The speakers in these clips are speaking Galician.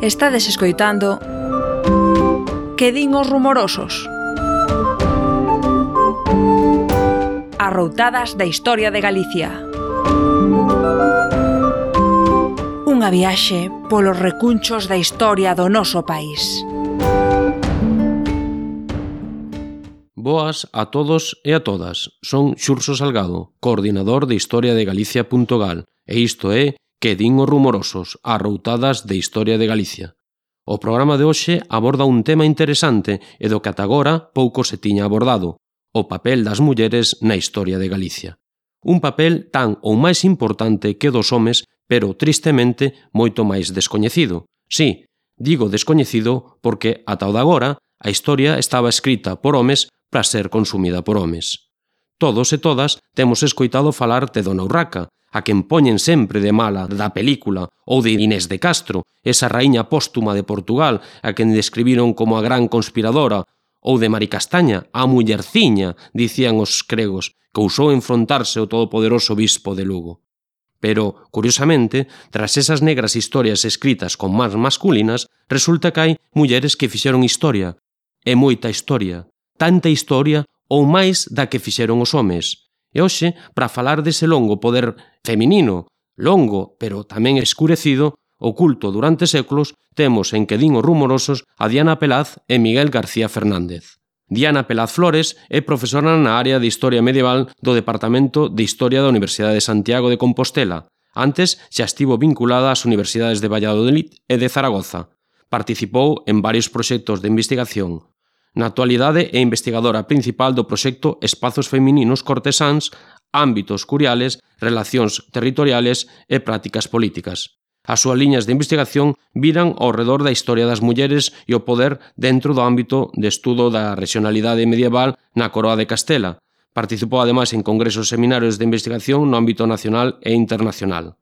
Estades escoitando Que din os rumorosos? Arroutadas da historia de Galicia. Unha viaxe polos recunchos da historia do noso país. Boas a todos e a todas. Son Xurso Salgado, coordinador de historia de Galicia.gal e isto é que din os rumorosos arroutadas de historia de Galicia. O programa de hoxe aborda un tema interesante e do que ata agora pouco se tiña abordado, o papel das mulleres na historia de Galicia. Un papel tan ou máis importante que o dos homes, pero tristemente moito máis descoñecido. Sí, digo descoñecido porque ata o de agora a historia estaba escrita por homes para ser consumida por homes. Todos e todas temos escoitado falar de Dona Urraca, a quen poñen sempre de mala da película, ou de Inés de Castro, esa raíña póstuma de Portugal, a quen describiron como a gran conspiradora, ou de Mari Castaña, a mullerciña, dicían os cregos, que usou enfrontarse ao todopoderoso bispo de Lugo. Pero, curiosamente, tras esas negras historias escritas con más masculinas, resulta que hai mulleres que fixeron historia, e moita historia, tanta historia ou máis da que fixeron os homes, E hoxe, para falar dese longo poder feminino, longo, pero tamén escurecido, oculto durante séculos, temos en que din os rumorosos a Diana Pelaz e Miguel García Fernández. Diana Pelaz Flores é profesora na área de Historia Medieval do Departamento de Historia da Universidade de Santiago de Compostela. Antes xa estivo vinculada ás universidades de Valladolid e de Zaragoza. Participou en varios proxectos de investigación. Na actualidade é investigadora principal do proxecto Espazos Femininos Cortesáns, Ámbitos Curiales, Relacións Territoriales e Prácticas Políticas. As súas liñas de investigación viran ao redor da historia das mulleres e o poder dentro do ámbito de estudo da regionalidade medieval na Coroa de Castela. Participou ademais en congresos e seminarios de investigación no ámbito nacional e internacional.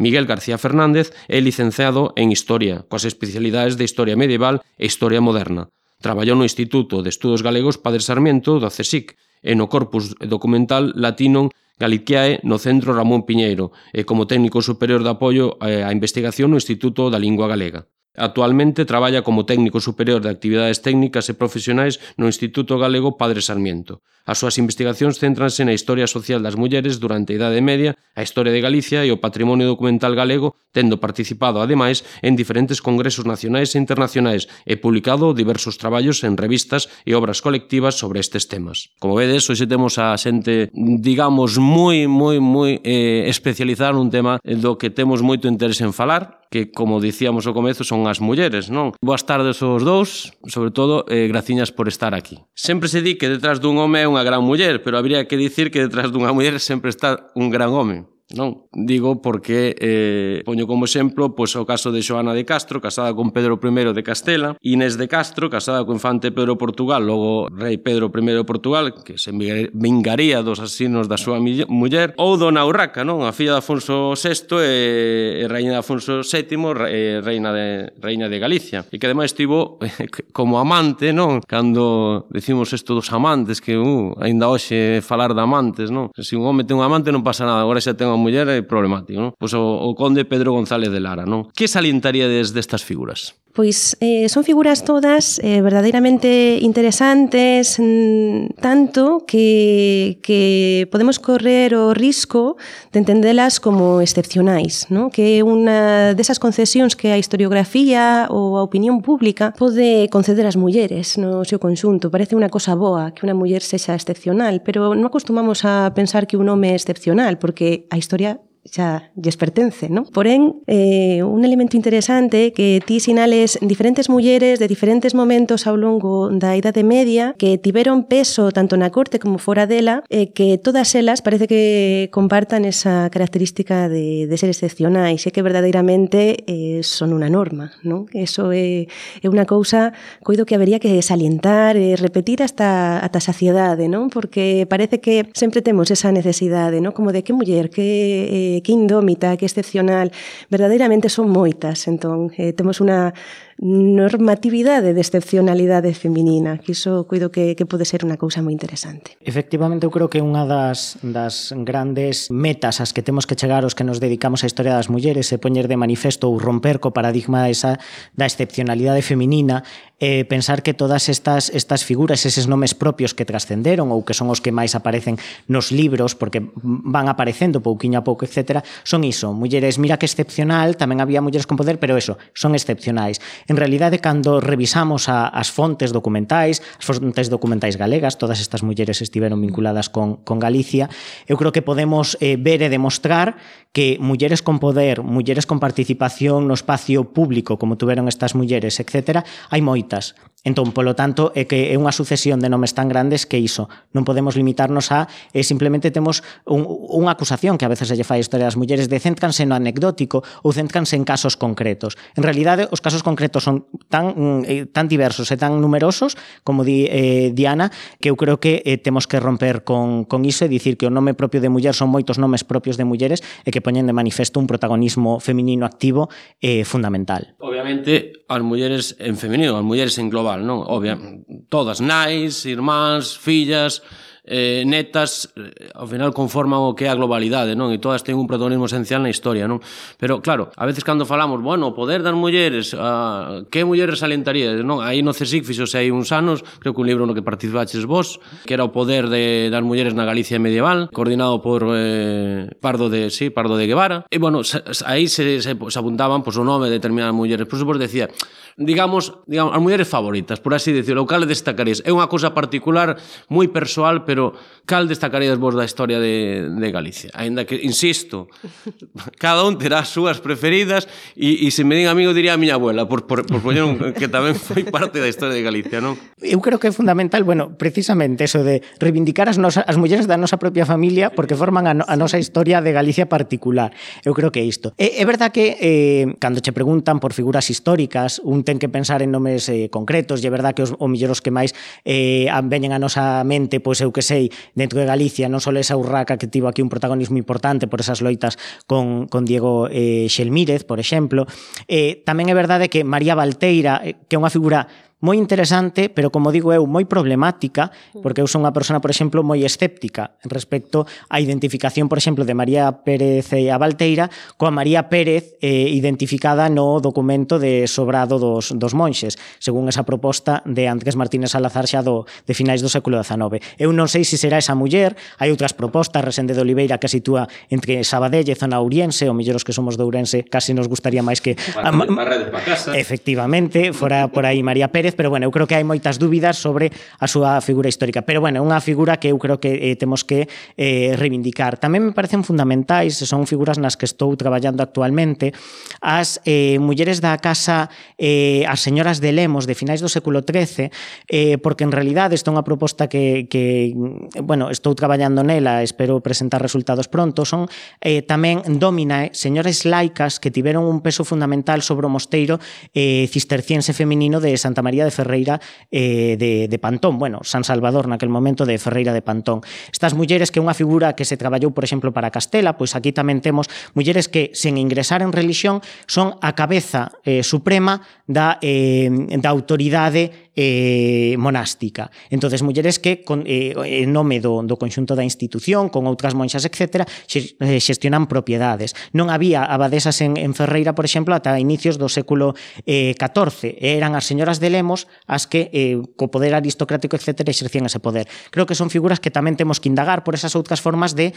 Miguel García Fernández é licenciado en Historia, coas especialidades de Historia Medieval e Historia Moderna. Traballou no Instituto de Estudos Galegos Padre Sarmiento do CSIC e no Corpus Documental Latinum Galiciae no Centro Ramón Piñeiro e como técnico superior de apoio eh, á investigación no Instituto da Lingua Galega. Actualmente traballa como técnico superior de actividades técnicas e profesionais no Instituto Galego Padre Sarmiento. As súas investigacións céntranse na historia social das mulleres durante a Idade Media, a historia de Galicia e o patrimonio documental galego, tendo participado, ademais, en diferentes congresos nacionais e internacionais e publicado diversos traballos en revistas e obras colectivas sobre estes temas. Como vedes, hoxe temos a xente, digamos, moi, moi, moi eh, especializada nun tema do que temos moito interés en falar, que, como dicíamos ao comezo, son as mulleres, non? Boas tardes aos dous, sobre todo, eh, graciñas por estar aquí. Sempre se di que detrás dun home é unha gran muller, pero habría que dicir que detrás dunha muller sempre está un gran home. Non? Digo porque eh, poño como exemplo pois, o caso de Xoana de Castro, casada con Pedro I de Castela, Inés de Castro, casada co infante Pedro Portugal, logo rei Pedro I de Portugal, que se vingaría dos asesinos da súa muller, ou Dona Urraca, non? A filla de Afonso VI e, e reina de Afonso VII, e reina de, reina de Galicia, e que ademais estivo como amante, non? Cando decimos isto dos amantes, que uh, ainda hoxe falar de amantes, non? Se un home ten un amante non pasa nada, agora xa ten a muller é problemático, non? Pois o, o conde Pedro González de Lara, non? Que salientaría desde estas figuras? Pois eh, son figuras todas eh, verdadeiramente interesantes mm, tanto que, que podemos correr o risco de entendelas como excepcionais, ¿no? que é unha desas concesións que a historiografía ou a opinión pública pode conceder ás mulleres no seu conxunto. Parece unha cosa boa que unha muller sexa excepcional, pero non acostumamos a pensar que un home é excepcional, porque a historia xa lles pertence, non? Porén, eh, un elemento interesante que ti sinales diferentes mulleres de diferentes momentos ao longo da Idade Media que tiveron peso tanto na corte como fora dela e eh, que todas elas parece que compartan esa característica de, de ser excepcionais e que verdadeiramente eh, son unha norma, non? Eso é, é unha cousa coido que habería que salientar e repetir hasta, ata saciedade, non? Porque parece que sempre temos esa necesidade, non? Como de que muller, que eh, que indómita, que excepcional, verdadeiramente son moitas, entón eh, temos unha normatividade de excepcionalidade feminina, que iso cuido que, que pode ser unha cousa moi interesante. Efectivamente, eu creo que unha das, das grandes metas as que temos que chegar os que nos dedicamos á historia das mulleres é poñer de manifesto ou romper co paradigma esa da excepcionalidade feminina eh, pensar que todas estas, estas figuras, eses nomes propios que trascenderon ou que son os que máis aparecen nos libros porque van aparecendo pouquiño a pouco, etc., son iso, mulleres, mira que excepcional, tamén había mulleres con poder, pero eso, son excepcionais. En realidade, cando revisamos a, as fontes documentais, as fontes documentais galegas, todas estas mulleres estiveron vinculadas con, con Galicia, eu creo que podemos eh, ver e demostrar que mulleres con poder, mulleres con participación no espacio público, como tuveron estas mulleres, etc., hai moitas. Entón, polo tanto, é que é unha sucesión de nomes tan grandes que iso. Non podemos limitarnos a eh, simplemente temos un, unha acusación que a veces se lle fai a historia das mulleres de céntranse no anecdótico ou céntranse en casos concretos. En realidade, os casos concretos son tan, mm, eh, tan diversos e tan numerosos, como di eh, Diana, que eu creo que eh, temos que romper con, con iso e dicir que o nome propio de muller son moitos nomes propios de mulleres e que poñen de manifesto un protagonismo feminino activo eh, fundamental. Obviamente, as mulleres en femenino, as mulleres en global igual, non? Obvia, mm. todas nais, irmáns, fillas, eh, netas eh, ao final conforman o que é a globalidade, non? E todas ten un protagonismo esencial na historia, non? Pero claro, a veces cando falamos, bueno, o poder das mulleres, a, que mulleres alentaría, non? Aí no CSIC fixose hai uns anos, creo que un libro no que participaches vos, que era o poder de, das mulleres na Galicia medieval, coordinado por eh, Pardo de, sí, Pardo de Guevara. E bueno, aí se, se, se apuntaban pues, o nome de determinadas mulleres. Por suposto, decía, digamos, digamos, as mulleres favoritas, por así decirlo, o cal destacaréis. É unha cosa particular, moi persoal, pero pero cal destacarías vos da historia de, de Galicia? Ainda que, insisto, cada un terá as súas preferidas e, e se me din amigo diría a miña abuela, por, por, por poñer un, que tamén foi parte da historia de Galicia, non? Eu creo que é fundamental, bueno, precisamente eso de reivindicar as, nosa, as mulleres da nosa propia familia porque forman a, no, a nosa historia de Galicia particular. Eu creo que é isto. É, é verdad que eh, cando che preguntan por figuras históricas, un ten que pensar en nomes eh, concretos, e é verdad que os, o millor os que máis eh, veñen a nosa mente, pois eu que sei, dentro de Galicia, non só esa urraca que tivo aquí un protagonismo importante por esas loitas con, con Diego eh, Xelmírez, por exemplo, eh, tamén é verdade que María Valteira, eh, que é unha figura moi interesante, pero como digo eu, moi problemática, mm. porque eu son unha persona, por exemplo, moi escéptica respecto á identificación, por exemplo, de María Pérez e a Valteira coa María Pérez eh, identificada no documento de Sobrado dos, dos Monxes, según esa proposta de Andrés Martínez Salazar xa do, de finais do século XIX. Eu non sei se será esa muller, hai outras propostas, Resende de Oliveira que sitúa entre Sabadell e zona Ourense, ou mellor os que somos de Ourense, casi nos gustaría máis que... Para, de, casa. Efectivamente, fora por aí María Pérez, Rodríguez, pero bueno, eu creo que hai moitas dúbidas sobre a súa figura histórica. Pero bueno, unha figura que eu creo que eh, temos que eh, reivindicar. Tamén me parecen fundamentais, son figuras nas que estou traballando actualmente, as eh, mulleres da casa, eh, as señoras de Lemos de finais do século XIII, eh, porque en realidad isto é unha proposta que, que bueno, estou traballando nela, espero presentar resultados pronto, son eh, tamén dominae, eh, señores laicas que tiveron un peso fundamental sobre o mosteiro eh, cisterciense feminino de Santa María María de Ferreira eh, de, de Pantón, bueno, San Salvador naquel momento de Ferreira de Pantón. Estas mulleres que é unha figura que se traballou, por exemplo, para Castela, pois aquí tamén temos mulleres que, sen ingresar en religión, son a cabeza eh, suprema da, eh, da autoridade eh, monástica. Entonces, mulleres que con, eh, en nome do, do conxunto da institución, con outras monxas, etc., eh, xestionan propiedades. Non había abadesas en, en Ferreira, por exemplo, ata inicios do século eh, XIV. Eran as señoras de Lemos as que, eh, co poder aristocrático, etc., exercían ese poder. Creo que son figuras que tamén temos que indagar por esas outras formas de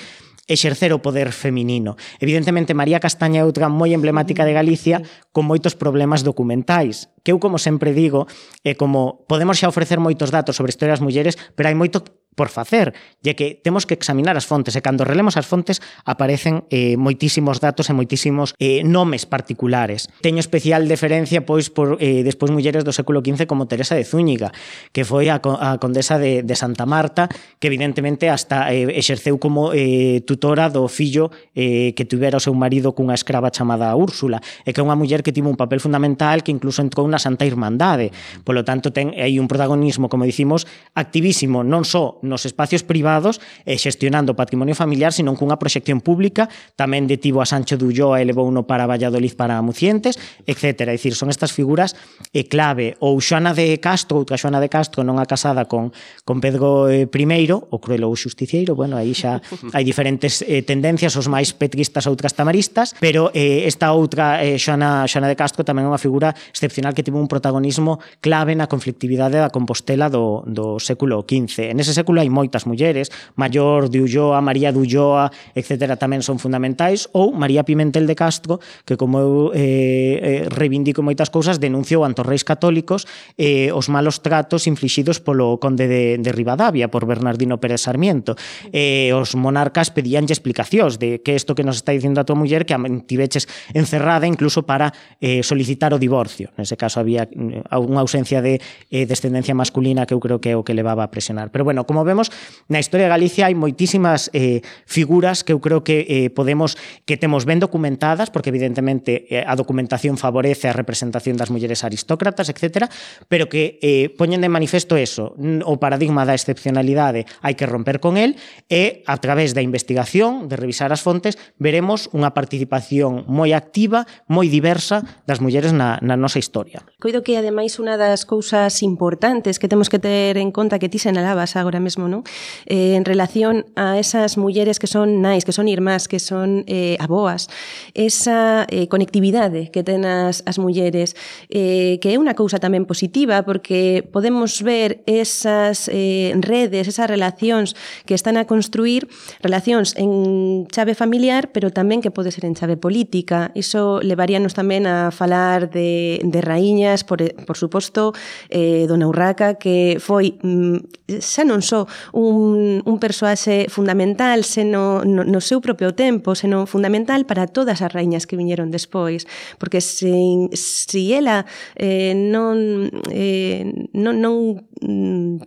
exercer o poder feminino. Evidentemente, María Castaña é outra moi emblemática de Galicia con moitos problemas documentais, que eu, como sempre digo, é como como podemos xa ofrecer moitos datos sobre historias mulleres, pero hai moito por facer, lle que temos que examinar as fontes e cando relemos as fontes aparecen eh, moitísimos datos e moitísimos eh, nomes particulares. Teño especial deferencia pois por eh, despois mulleres do século XV como Teresa de Zúñiga, que foi a, a condesa de, de Santa Marta, que evidentemente hasta eh, exerceu como eh, tutora do fillo eh, que tivera o seu marido cunha escrava chamada Úrsula, e que é unha muller que tivo un papel fundamental que incluso entrou na Santa Irmandade. Polo tanto, ten aí un protagonismo, como dicimos, activísimo, non só nos espacios privados e xestionando o patrimonio familiar, senón cunha proxección pública, tamén detivo a Sancho de Ulloa e levou uno para Valladolid para Mucientes, etc. É dicir, son estas figuras e clave. Ou Xoana de Castro, outra Xoana de Castro non a casada con, con Pedro eh, I, o cruel ou justiciero, bueno, aí xa hai diferentes eh, tendencias, os máis petristas outras tamaristas, pero eh, esta outra eh, Xoana, Xoana de Castro tamén é unha figura excepcional que tivo un protagonismo clave na conflictividade da Compostela do, do século XV. En ese século Hai moitas mulleres, Maior de Ulloa, María de Ulloa, etc. tamén son fundamentais, ou María Pimentel de Castro, que como eu eh, eh, reivindico moitas cousas, denunciou ante os reis católicos eh, os malos tratos inflixidos polo conde de, de Rivadavia, por Bernardino Pérez Sarmiento. Eh, os monarcas pedíanlle explicacións de que isto que nos está dicindo a tua muller, que a tiveches encerrada incluso para eh, solicitar o divorcio. Nese caso había mm, unha ausencia de eh, descendencia masculina que eu creo que é o que levaba a presionar. Pero bueno, como Como vemos, na historia de Galicia hai moitísimas eh, figuras que eu creo que eh, podemos que temos ben documentadas, porque evidentemente eh, a documentación favorece a representación das mulleres aristócratas, etc., pero que eh, poñen de manifesto eso, o paradigma da excepcionalidade hai que romper con el, e a través da investigación, de revisar as fontes, veremos unha participación moi activa, moi diversa das mulleres na, na nosa historia. Coido que, ademais, unha das cousas importantes que temos que ter en conta que ti senalabas agora mesmo mesmo, non? Eh, en relación a esas mulleres que son nais, que son irmás, que son eh, aboas, esa eh, conectividade que ten as, as mulleres, eh, que é unha cousa tamén positiva, porque podemos ver esas eh, redes, esas relacións que están a construir, relacións en chave familiar, pero tamén que pode ser en chave política. Iso levaríanos tamén a falar de, de raíñas, por, por suposto, eh, Dona Urraca, que foi, mm, xa non só só un, un persoaxe fundamental, seno no, no seu propio tempo, senón fundamental para todas as raíñas que viñeron despois, porque se, se ela eh, non, eh, non, non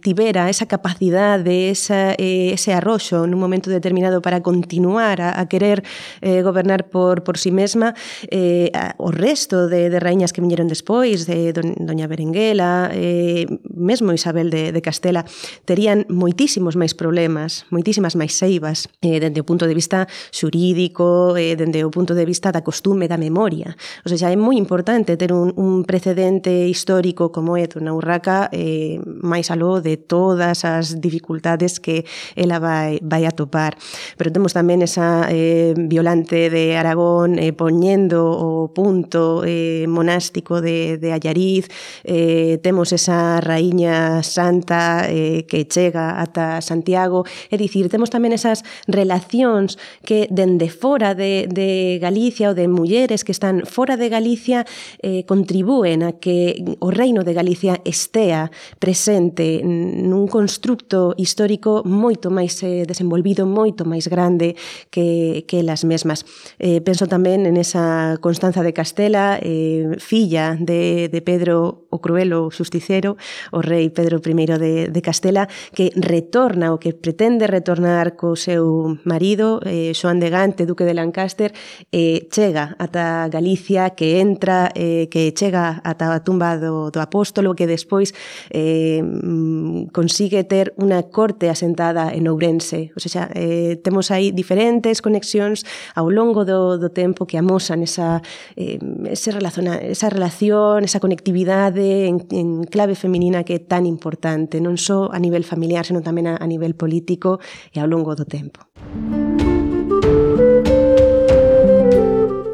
tibera esa capacidade, esa, eh, ese arroxo nun momento determinado para continuar a, a querer eh, gobernar por, por si sí mesma, eh, a, o resto de, de raíñas que viñeron despois, de Doña Berenguela, eh, mesmo Isabel de, de Castela, terían moitísimos máis problemas, moitísimas máis seivas, eh, dende o punto de vista xurídico, eh, dende o punto de vista da costume, da memoria. O sea, é moi importante ter un, un precedente histórico como é Dona Urraca eh, máis aló de todas as dificultades que ela vai, vai atopar. Pero temos tamén esa eh, violante de Aragón eh, poñendo o punto eh, monástico de, de Allariz, eh, temos esa raíña santa eh, que chega ata, Santiago. É dicir, temos tamén esas relacións que dende fora de, de Galicia ou de mulleres que están fora de Galicia eh, contribúen a que o reino de Galicia estea presente nun constructo histórico moito máis eh, desenvolvido, moito máis grande que, que las mesmas. Eh, penso tamén en esa Constanza de Castela, eh, filla de, de Pedro o Cruelo o Justicero, o rei Pedro I de, de Castela, que retorna o que pretende retornar co seu marido, eh, Xoan de Gante, duque de Lancaster, eh, chega ata Galicia, que entra, eh, que chega ata a tumba do, do apóstolo, que despois eh, mm, consigue ter unha corte asentada en Ourense. O sea, eh, temos aí diferentes conexións ao longo do, do tempo que amosan esa, eh, ese relaciona, esa relación, esa conectividade en, en clave feminina que é tan importante, non só a nivel familiar, senón tamén a, a nivel político e ao longo do tempo.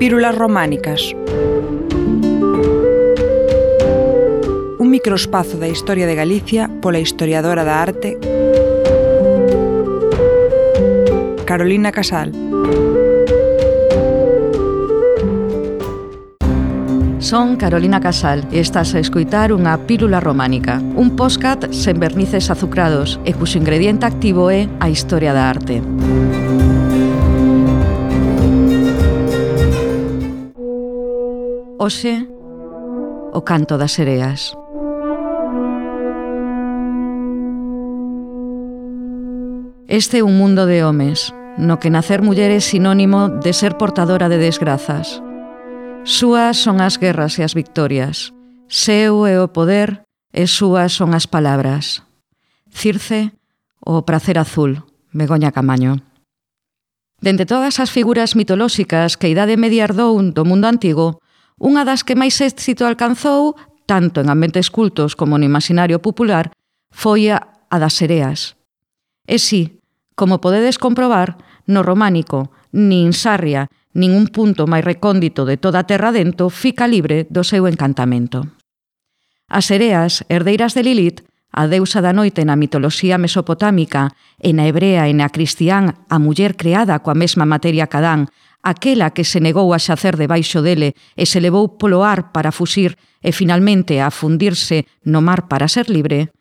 Pírulas románicas Un microespazo da historia de Galicia pola historiadora da arte Carolina Casal. Son Carolina Casal e estás a escoitar unha pílula románica, un podcast sen vernices azucrados e cuxo ingrediente activo é a historia da arte. Oxe, o canto das sereas. Este é un mundo de homes, no que nacer muller é sinónimo de ser portadora de desgrazas. Súas son as guerras e as victorias. Seu é o poder e súas son as palabras. Circe, o prazer azul, Begoña Camaño. Dende todas as figuras mitolóxicas que a Idade Media ardou do mundo antigo, unha das que máis éxito alcanzou, tanto en ambientes cultos como no imaginario popular, foi a, a das sereas. E si, como podedes comprobar, no románico, nin Sarria, ningún punto máis recóndito de toda a terra dentro fica libre do seu encantamento. As sereas, herdeiras de Lilith, a deusa da noite na mitoloxía mesopotámica e na hebrea e na cristián a muller creada coa mesma materia que Adán, aquela que se negou a xacer debaixo dele e se levou polo ar para fuxir e finalmente a fundirse no mar para ser libre,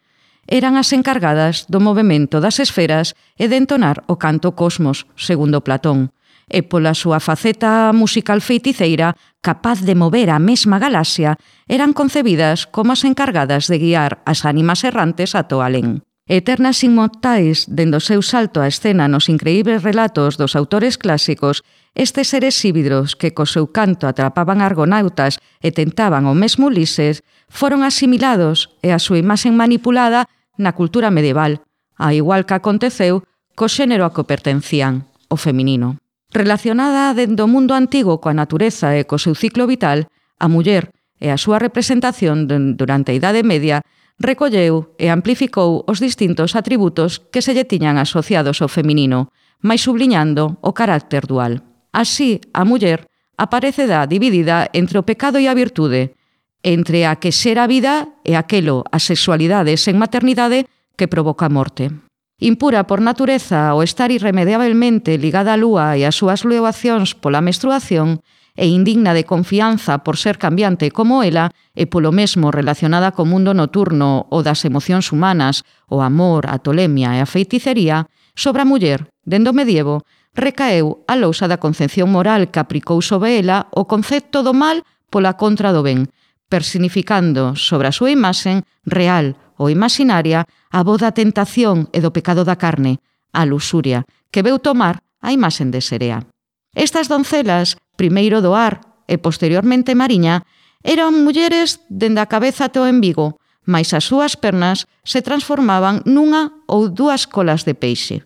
eran as encargadas do movimento das esferas e de entonar o canto cosmos, segundo Platón, e pola súa faceta musical feiticeira capaz de mover a mesma galaxia, eran concebidas como as encargadas de guiar as ánimas errantes ato alén. Eternas inmortais, dendo seu salto á escena nos increíbles relatos dos autores clásicos, estes seres híbridos que co seu canto atrapaban argonautas e tentaban o mesmo Ulises, foron asimilados e a súa imaxen manipulada na cultura medieval, a igual que aconteceu co xénero a que pertencían, o feminino. Relacionada dentro do mundo antigo coa natureza e co seu ciclo vital, a muller e a súa representación durante a Idade Media recolleu e amplificou os distintos atributos que se lle tiñan asociados ao feminino, máis subliñando o carácter dual. Así, a muller aparece da dividida entre o pecado e a virtude, entre a que xera vida e aquelo, a sexualidade sen maternidade, que provoca morte. Impura por natureza ao estar irremediabelmente ligada á lúa e ás súas leoacións pola menstruación, e indigna de confianza por ser cambiante como ela e polo mesmo relacionada co mundo noturno ou das emocións humanas, o amor, a tolemia e a feiticería, sobre a muller, dendo medievo, recaeu a lousa da concepción moral que aplicou sobre ela o concepto do mal pola contra do ben, personificando sobre a súa imaxen real, ou imaginaria a voz da tentación e do pecado da carne, a lusuria, que veu tomar a imaxen de Serea. Estas doncelas, primeiro do ar e posteriormente mariña, eran mulleres dende a cabeza até o embigo, mais as súas pernas se transformaban nunha ou dúas colas de peixe.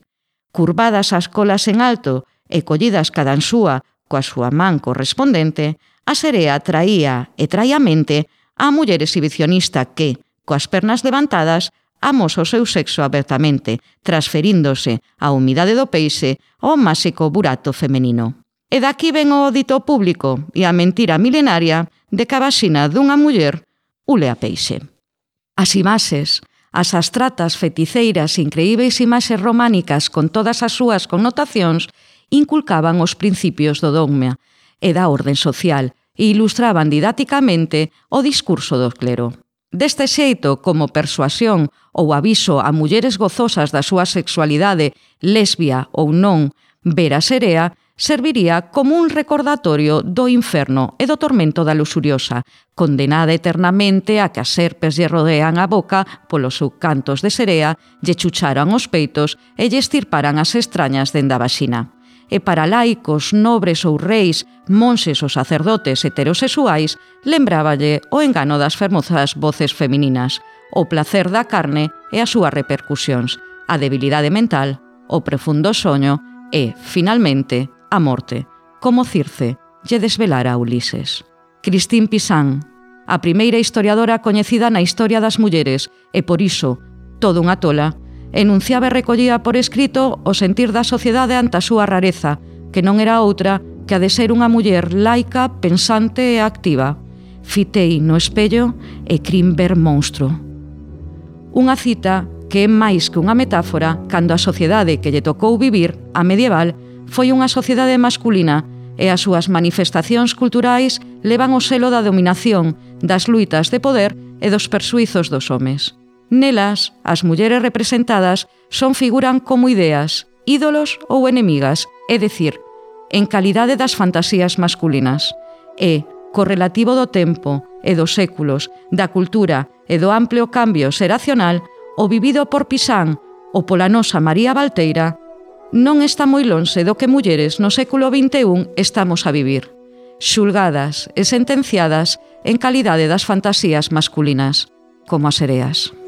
Curvadas as colas en alto e collidas cada ansúa coa súa man correspondente, a serea traía e traía mente a muller exhibicionista que, coas pernas levantadas, amosa o seu sexo abertamente, transferíndose a humidade do peixe ao máxico burato femenino. E daqui ven o dito público e a mentira milenaria de que a vaxina dunha muller ule a peixe. As imaxes, as astratas feticeiras increíbeis imaxes románicas con todas as súas connotacións inculcaban os principios do dogma e da orden social e ilustraban didáticamente o discurso do clero. Deste xeito, como persuasión ou aviso a mulleres gozosas da súa sexualidade, lesbia ou non, vera serea, serviría como un recordatorio do inferno e do tormento da luxuriosa, condenada eternamente a que as serpes lle rodean a boca polos seus cantos de serea, lle chucharan os peitos e lle estirparan as extrañas dende a vaxina e para laicos, nobres ou reis, monxes ou sacerdotes heterosexuais, lembráballe o engano das fermosas voces femininas, o placer da carne e as súas repercusións, a debilidade mental, o profundo soño e, finalmente, a morte, como Circe lle desvelara a Ulises. Cristín Pisán, a primeira historiadora coñecida na historia das mulleres e, por iso, todo unha tola enunciaba e recollía por escrito o sentir da sociedade ante a súa rareza, que non era outra que a de ser unha muller laica, pensante e activa. Fitei no espello e crin ver monstro. Unha cita que é máis que unha metáfora cando a sociedade que lle tocou vivir, a medieval, foi unha sociedade masculina e as súas manifestacións culturais levan o selo da dominación, das luitas de poder e dos persuizos dos homes. Nelas, as mulleres representadas son figuran como ideas, ídolos ou enemigas, é dicir, en calidade das fantasías masculinas. E, co relativo do tempo e dos séculos, da cultura e do amplio cambio xeracional, o vivido por Pisán ou pola nosa María Valteira, non está moi lonxe do que mulleres no século XXI estamos a vivir, xulgadas e sentenciadas en calidade das fantasías masculinas, como as sereas.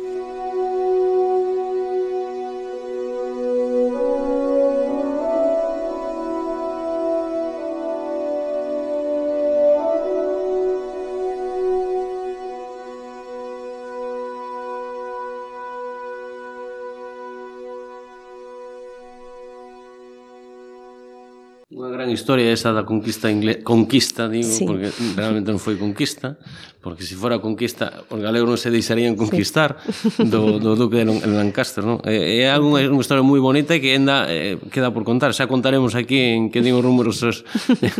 historia esa da conquista inglesa, conquista, digo, sí. porque realmente non foi conquista, porque se fora conquista, os galegos non se deixarían conquistar sí. do, do duque de Lancaster, non? Eh, é, é unha, unha historia moi bonita que ainda eh, queda por contar, xa contaremos aquí en que digo números os,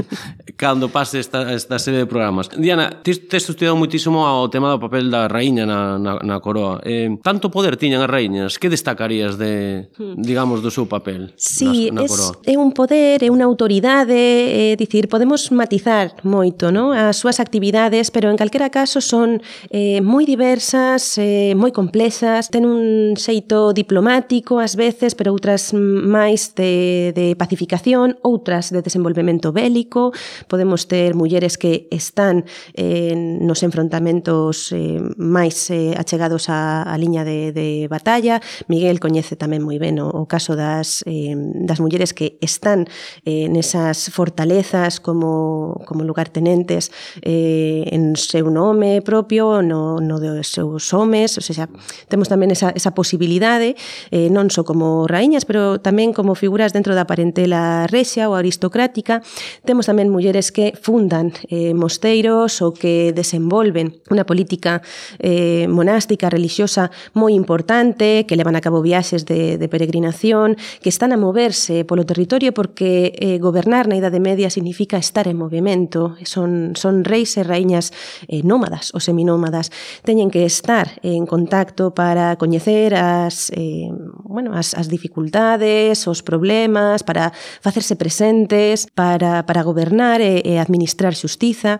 cando pase esta, esta serie de programas. Diana, ti tes estudiado moitísimo ao tema do papel da raíña na, na, na coroa. Eh, tanto poder tiñan as raíñas, que destacarías de, hmm. digamos, do seu papel sí, na, na coroa? É un poder, é unha autoridade, é dicir, podemos matizar moito, non? As súas actividades, pero en calquera caso son eh, moi diversas, eh, moi complexas, ten un xeito diplomático ás veces, pero outras máis de, de pacificación, outras de desenvolvemento bélico, podemos ter mulleres que están eh, nos enfrontamentos eh, máis eh, achegados á, á liña de, de batalla, Miguel coñece tamén moi ben o, o caso das, eh, das mulleres que están eh, nesas fortalezas como, como lugartenentes eh, en seu nome nome propio, no, no dos seus homes, ou seja, temos tamén esa, esa posibilidade, eh, non só como raíñas, pero tamén como figuras dentro da parentela rexa ou aristocrática. Temos tamén mulleres que fundan eh, mosteiros ou que desenvolven unha política eh, monástica, religiosa moi importante, que levan a cabo viaxes de, de peregrinación, que están a moverse polo territorio porque eh, gobernar na Idade Media significa estar en movimento. Son, son reis e raíñas eh, nómadas ou seminómadas teñen que estar en contacto para coñecer as, eh, bueno, as, as dificultades, os problemas, para facerse presentes, para, para gobernar e, e administrar xustiza.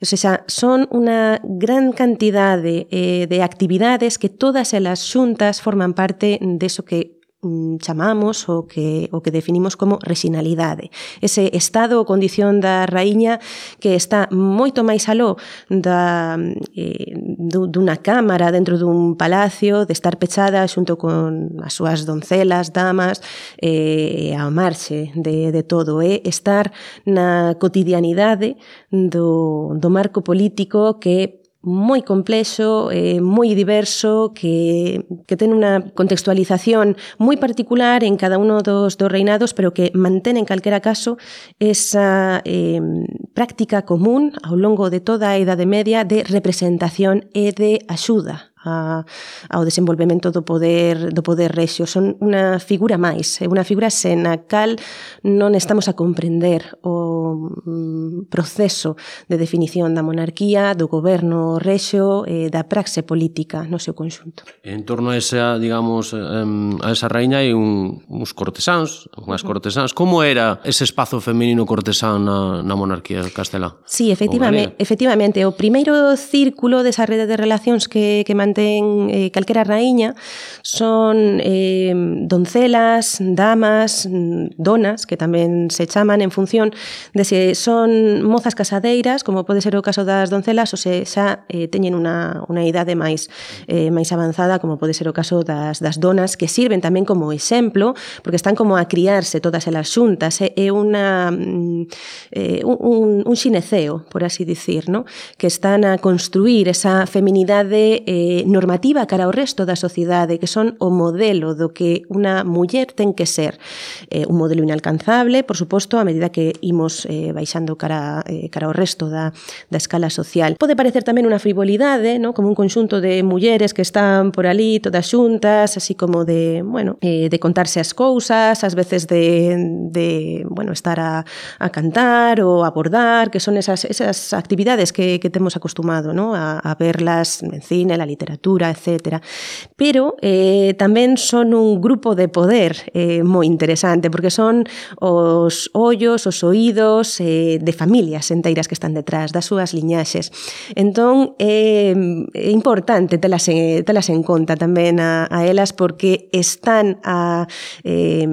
O sea, son unha gran cantidade eh, de actividades que todas elas xuntas forman parte deso que Mm, chamamos o que, o que definimos como rexinalidade. Ese estado ou condición da raíña que está moito máis aló da, eh, dunha cámara dentro dun palacio, de estar pechada xunto con as súas doncelas, damas, eh, ao marxe de, de todo. É eh? estar na cotidianidade do, do marco político que moi complexo, eh, moi diverso, que, que ten unha contextualización moi particular en cada uno dos, dos reinados, pero que mantén en calquera caso esa eh, práctica común ao longo de toda a Edade Media de representación e de axuda a, ao desenvolvemento do poder do poder rexio. Son unha figura máis, é unha figura sen a cal non estamos a comprender o mm, proceso de definición da monarquía, do goberno rexio e da praxe política no seu conxunto. En torno a esa, digamos, a esa reina hai un, uns cortesáns, unhas cortesáns. Como era ese espazo feminino cortesán na, na monarquía castelá? Sí, efectivamente, efectivamente, o primeiro círculo desa rede de relacións que, que mantén ten eh, calquera raíña son eh, doncelas, damas, mm, donas, que tamén se chaman en función de se son mozas casadeiras, como pode ser o caso das doncelas, ou se xa eh, teñen unha, unha idade máis eh, máis avanzada, como pode ser o caso das, das donas, que sirven tamén como exemplo, porque están como a criarse todas elas xuntas, é, eh, é unha, mm, eh, un, un, un xineceo, por así dicir, no? que están a construir esa feminidade eh, normativa cara ao resto da sociedade, que son o modelo do que unha muller ten que ser. Eh, un modelo inalcanzable, por suposto, a medida que imos eh, baixando cara, eh, cara ao resto da, da escala social. Pode parecer tamén unha frivolidade, no? como un conxunto de mulleres que están por ali todas xuntas, así como de, bueno, eh, de contarse as cousas, ás veces de, de bueno, estar a, a cantar ou a bordar, que son esas, esas actividades que, que temos acostumado ¿no? a, a verlas en cine, la literatura, literatura, etc. Pero eh, tamén son un grupo de poder eh, moi interesante, porque son os ollos, os oídos eh, de familias enteiras que están detrás, das súas liñaxes. Entón, é, é importante telas, en, telas en conta tamén a, a elas, porque están a, eh,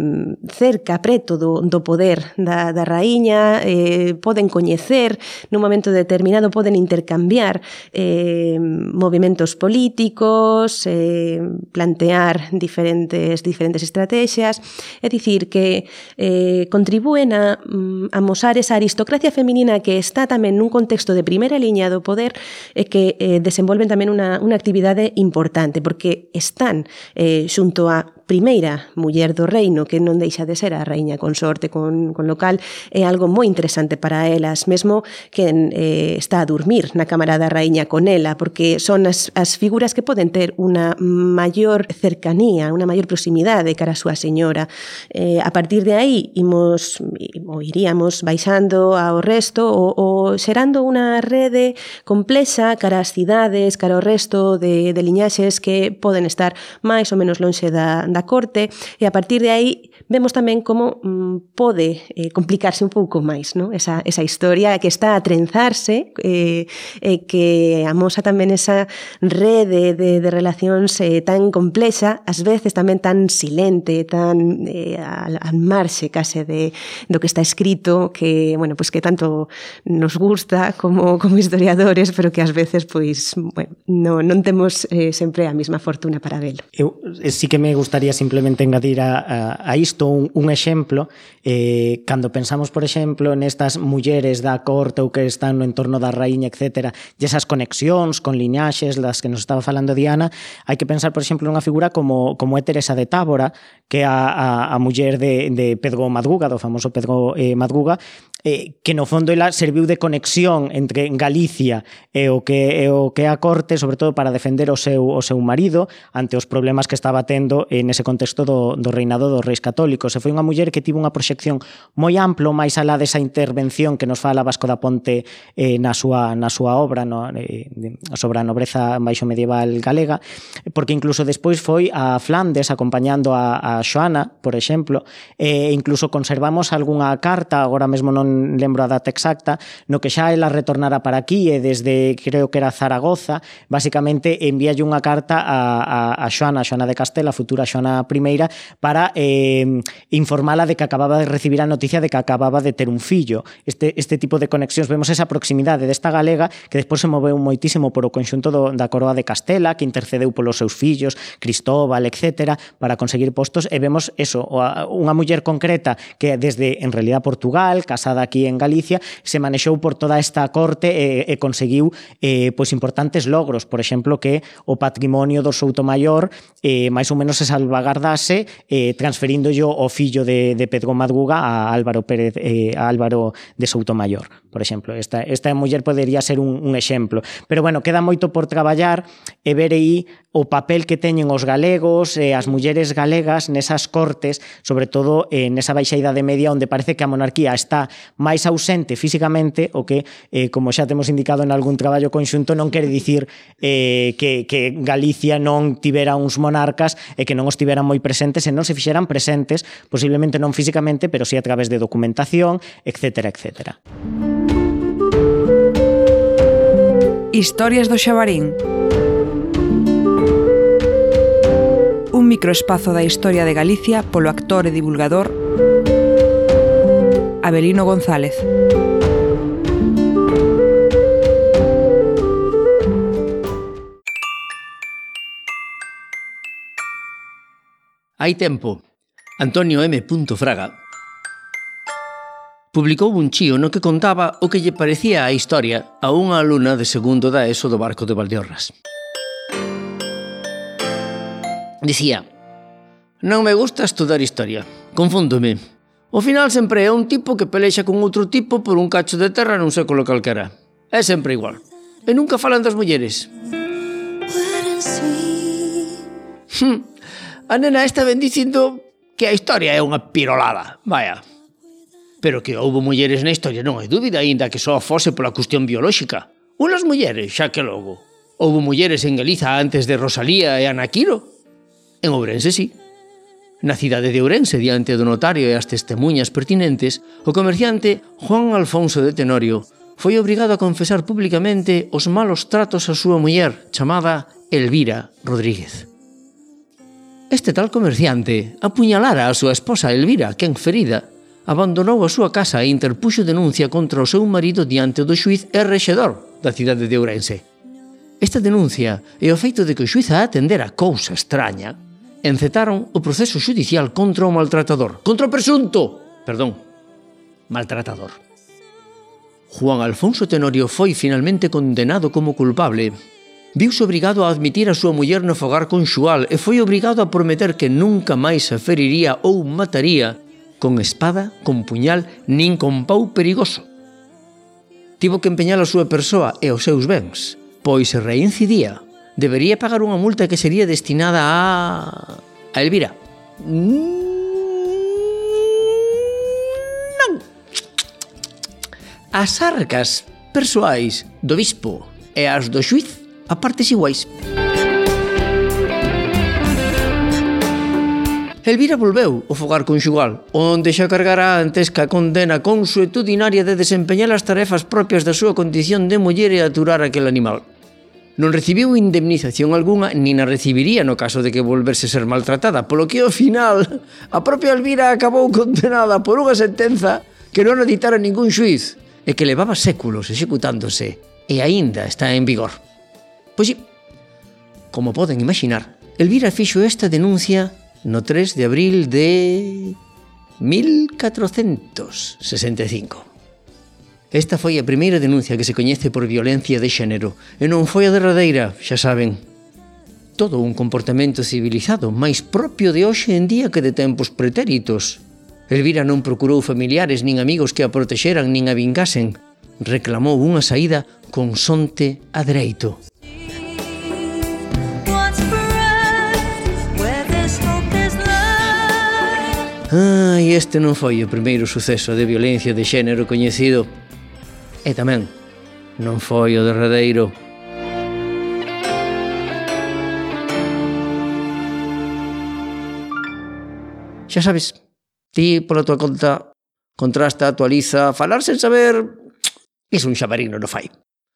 cerca, preto do, do poder da, da raíña, eh, poden coñecer nun momento determinado, poden intercambiar eh, movimentos políticos, políticos, eh, plantear diferentes, diferentes estrategias, é dicir, que eh, contribúen a mm, amosar esa aristocracia feminina que está tamén nun contexto de primeira liña do poder e eh, que eh, desenvolven tamén unha, unha actividade importante, porque están eh, xunto a primeira muller do reino, que non deixa de ser a reiña consorte con, con local, é algo moi interesante para elas, mesmo quen eh, está a dormir na cámara da raíña con ela, porque son as, as figuras que poden ter unha maior cercanía, unha maior proximidade cara a súa señora. Eh, a partir de aí, imos, ou iríamos baixando ao resto ou, ou xerando unha rede complexa cara ás cidades, cara ao resto de, de liñaxes que poden estar máis ou menos lonxe da, banda corte y a partir de ahí vemos tamén como mm, pode eh, complicarse un pouco máis non? Esa, esa historia que está a trenzarse eh, eh, que amosa tamén esa rede de, de relacións eh, tan complexa ás veces tamén tan silente tan eh, al, al marxe case de, do que está escrito que, bueno, pues que tanto nos gusta como, como historiadores pero que ás veces pois, bueno, no, non temos eh, sempre a mesma fortuna para velo. Eu eh, sí que me gustaría simplemente engadir a, a, a isto visto un, un exemplo eh, cando pensamos, por exemplo, nestas mulleres da corte ou que están no entorno da raíña, etc., e esas conexións con liñaxes das que nos estaba falando Diana, hai que pensar, por exemplo, nunha figura como, como é Teresa de Tábora, que é a, a, a muller de, de Pedro Madruga, do famoso Pedro eh, Madruga, eh, que no fondo ela serviu de conexión entre Galicia e o que e o que a corte, sobre todo para defender o seu o seu marido ante os problemas que estaba tendo en ese contexto do, do reinado dos reis católicos. E foi unha muller que tivo unha proxección moi amplo máis alá desa intervención que nos fala Vasco da Ponte eh, na súa na súa obra no, eh, sobre a nobreza baixo medieval galega, porque incluso despois foi a Flandes acompañando a, a Xoana, por exemplo, eh, e eh, incluso conservamos algunha carta, agora mesmo non lembro a data exacta, no que xa ela retornara para aquí e desde creo que era Zaragoza, basicamente envíalle unha carta a, a, a Xoana, a Xoana de Castela, a futura Xoana I, para eh, informala de que acababa de recibir a noticia de que acababa de ter un fillo. Este, este tipo de conexións, vemos esa proximidade desta galega que despois se moveu moitísimo por o conxunto do, da coroa de Castela, que intercedeu polos seus fillos, Cristóbal, etc., para conseguir postos, e vemos eso, unha muller concreta que desde, en realidad, Portugal, casada aquí en Galicia, se manexou por toda esta corte e, e conseguiu eh, pois importantes logros, por exemplo, que o patrimonio do Soutomayor eh, máis ou menos se salvagardase eh, transferindo yo o fillo de, de Pedro Madruga a Álvaro Pérez eh, a Álvaro de Soutomayor, por exemplo. Esta, esta muller podería ser un, un exemplo. Pero bueno, queda moito por traballar e ver aí o papel que teñen os galegos e as mulleres galegas nesas cortes, sobre todo eh, nesa baixa idade media onde parece que a monarquía está máis ausente físicamente o que, eh, como xa temos indicado en algún traballo conxunto, non quere dicir eh, que, que Galicia non tibera uns monarcas e que non os tiveran moi presentes e non se fixeran presentes, posiblemente non físicamente, pero sí a través de documentación, etcétera, etcétera. Historias do Xabarín. Un microespazo da historia de Galicia polo actor e divulgador Abelino González. Hai tempo. Antonio M. Fraga publicou un chío no que contaba o que lle parecía a historia a unha aluna de segundo da ESO do barco de Valdeorras. Dicía, non me gusta estudar historia, confúndome. O final sempre é un tipo que pelexa con outro tipo por un cacho de terra nun século calquera. É sempre igual. E nunca falan das mulleres. Hm, a nena esta ven dicindo que a historia é unha pirolada. Vaya pero que houve mulleres na historia non hai dúbida, aínda que só fose pola cuestión biolóxica. Unas mulleres, xa que logo. Houve mulleres en Galiza antes de Rosalía e Ana Quiro. En Ourense, sí. Na cidade de Ourense, diante do notario e as testemunhas pertinentes, o comerciante Juan Alfonso de Tenorio foi obrigado a confesar públicamente os malos tratos a súa muller, chamada Elvira Rodríguez. Este tal comerciante apuñalara a súa esposa Elvira, quen ferida, abandonou a súa casa e interpuxo denuncia contra o seu marido diante do xuiz e rexedor da cidade de Ourense. Esta denuncia e o feito de que o xuiz a atendera cousa extraña encetaron o proceso judicial contra o maltratador, contra o presunto, perdón, maltratador. Juan Alfonso Tenorio foi finalmente condenado como culpable. Viuse obrigado a admitir a súa muller no fogar conxual e foi obrigado a prometer que nunca máis se feriría ou mataría con espada, con puñal, nin con pau perigoso. Tivo que empeñar a súa persoa e os seus bens, pois se reincidía, debería pagar unha multa que sería destinada a... a Elvira. Mm, non. As arcas persoais do bispo e as do xuiz a partes iguais. Música Elvira volveu o fogar conxugal, onde xa cargará antes que a condena consuetudinaria de desempeñar as tarefas propias da súa condición de muller e aturar aquel animal. Non recibiu indemnización algunha, nin a recibiría no caso de que volverse ser maltratada, polo que ao final a propia Elvira acabou condenada por unha sentenza que non editara ningún xuiz e que levaba séculos executándose e aínda está en vigor. Pois sí, como poden imaginar, Elvira fixo esta denuncia no 3 de abril de 1465. Esta foi a primeira denuncia que se coñece por violencia de xénero, e non foi a derradeira, xa saben. Todo un comportamento civilizado máis propio de hoxe en día que de tempos pretéritos. Elvira non procurou familiares nin amigos que a protexeran nin a vingasen. Reclamou unha saída con sonte a dereito. Ai, este non foi o primeiro suceso de violencia de xénero coñecido e tamén non foi o derradeiro. Xa sabes, ti pola tua conta contrasta, actualiza, falar sen saber Iso un xabarín non o fai.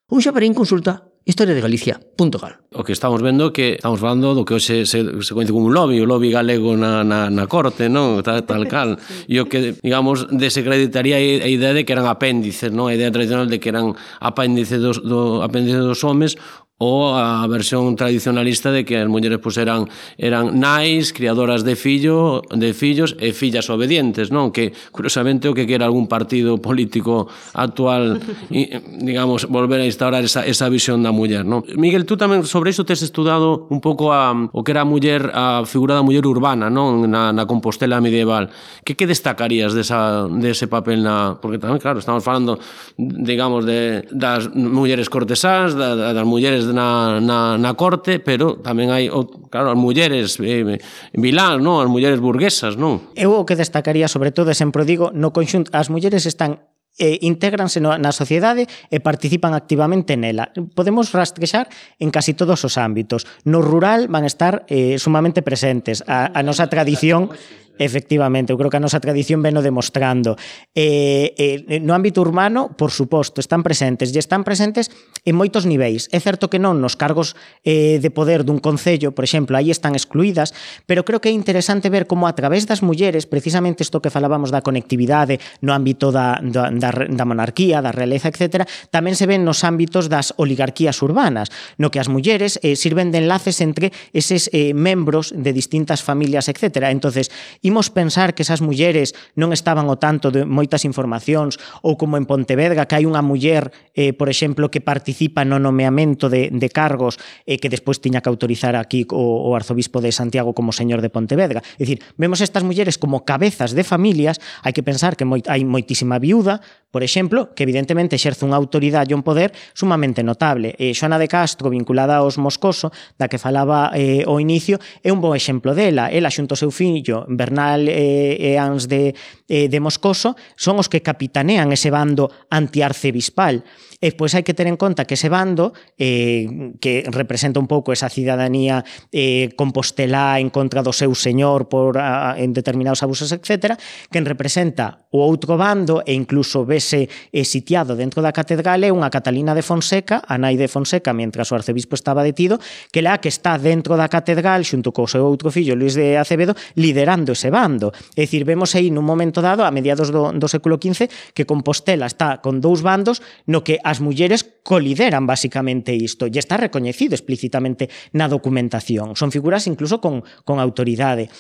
Un xabarín consulta historiadegalicia.gal. O que estamos vendo que estamos falando do que hoxe se, se coñece como un lobby, o lobby galego na, na, na corte, non? Tal, tal cal. E o que, digamos, desacreditaría a idea de que eran apéndices, non? A idea tradicional de que eran apéndices dos, do, apéndices dos homes ou a versión tradicionalista de que as mulleres pois, eran, eran nais, criadoras de fillo, de fillos e fillas obedientes, non? Que curiosamente o que quera algún partido político actual, digamos, volver a instaurar esa, esa visión da muller, non? Miguel, tú tamén sobre iso tes estudado un pouco a, o que era a muller, a figura da muller urbana, non? Na, na Compostela medieval. Que que destacarías desa, dese papel na... Porque tamén, claro, estamos falando, digamos, de, das mulleres cortesás, da, das mulleres na, na, na corte, pero tamén hai, claro, as mulleres eh, vilán, non? As mulleres burguesas, non? Eu o que destacaría, sobre todo, sempre digo, no conxunto, as mulleres están eh, integranse no, na sociedade e participan activamente nela. Podemos rastrexar en casi todos os ámbitos. No rural van estar eh, sumamente presentes. A, a nosa tradición pois Efectivamente, eu creo que a nosa tradición veno demostrando. Eh, eh, no ámbito urbano, por suposto, están presentes, e están presentes en moitos niveis. É certo que non nos cargos eh, de poder dun concello, por exemplo, aí están excluídas, pero creo que é interesante ver como a través das mulleres, precisamente isto que falábamos da conectividade no ámbito da, da, da, da monarquía, da realeza, etc., tamén se ven nos ámbitos das oligarquías urbanas, no que as mulleres eh, sirven de enlaces entre eses eh, membros de distintas familias, etc. Entonces, imos pensar que esas mulleres non estaban o tanto de moitas informacións ou como en Pontevedra que hai unha muller, eh, por exemplo, que participa no nomeamento de, de cargos e eh, que despois tiña que autorizar aquí o, o arzobispo de Santiago como señor de Pontevedra. É dicir, vemos estas mulleres como cabezas de familias, hai que pensar que moi, hai moitísima viuda, por exemplo, que evidentemente exerce unha autoridade e un poder sumamente notable. Eh, Xoana de Castro, vinculada aos Moscoso, da que falaba eh, o inicio, é un bo exemplo dela. Ela xunto ao seu fillo, Bernardo Bernal e, e Ans de, eh, de Moscoso, son os que capitanean ese bando antiarcebispal. E pois hai que ter en conta que ese bando eh, que representa un pouco esa cidadanía eh, compostelá en contra do seu señor por a, en determinados abusos, etc., que representa o outro bando e incluso vese eh, sitiado dentro da catedral é unha Catalina de Fonseca, a nai de Fonseca, mentras o arcebispo estaba detido, que lá que está dentro da catedral xunto co seu outro fillo Luis de Acevedo liderando ese bando. É dicir, vemos aí nun momento dado, a mediados do, do século XV, que Compostela está con dous bandos no que as mulleres colideran basicamente isto e está recoñecido explícitamente na documentación. Son figuras incluso con, con autoridade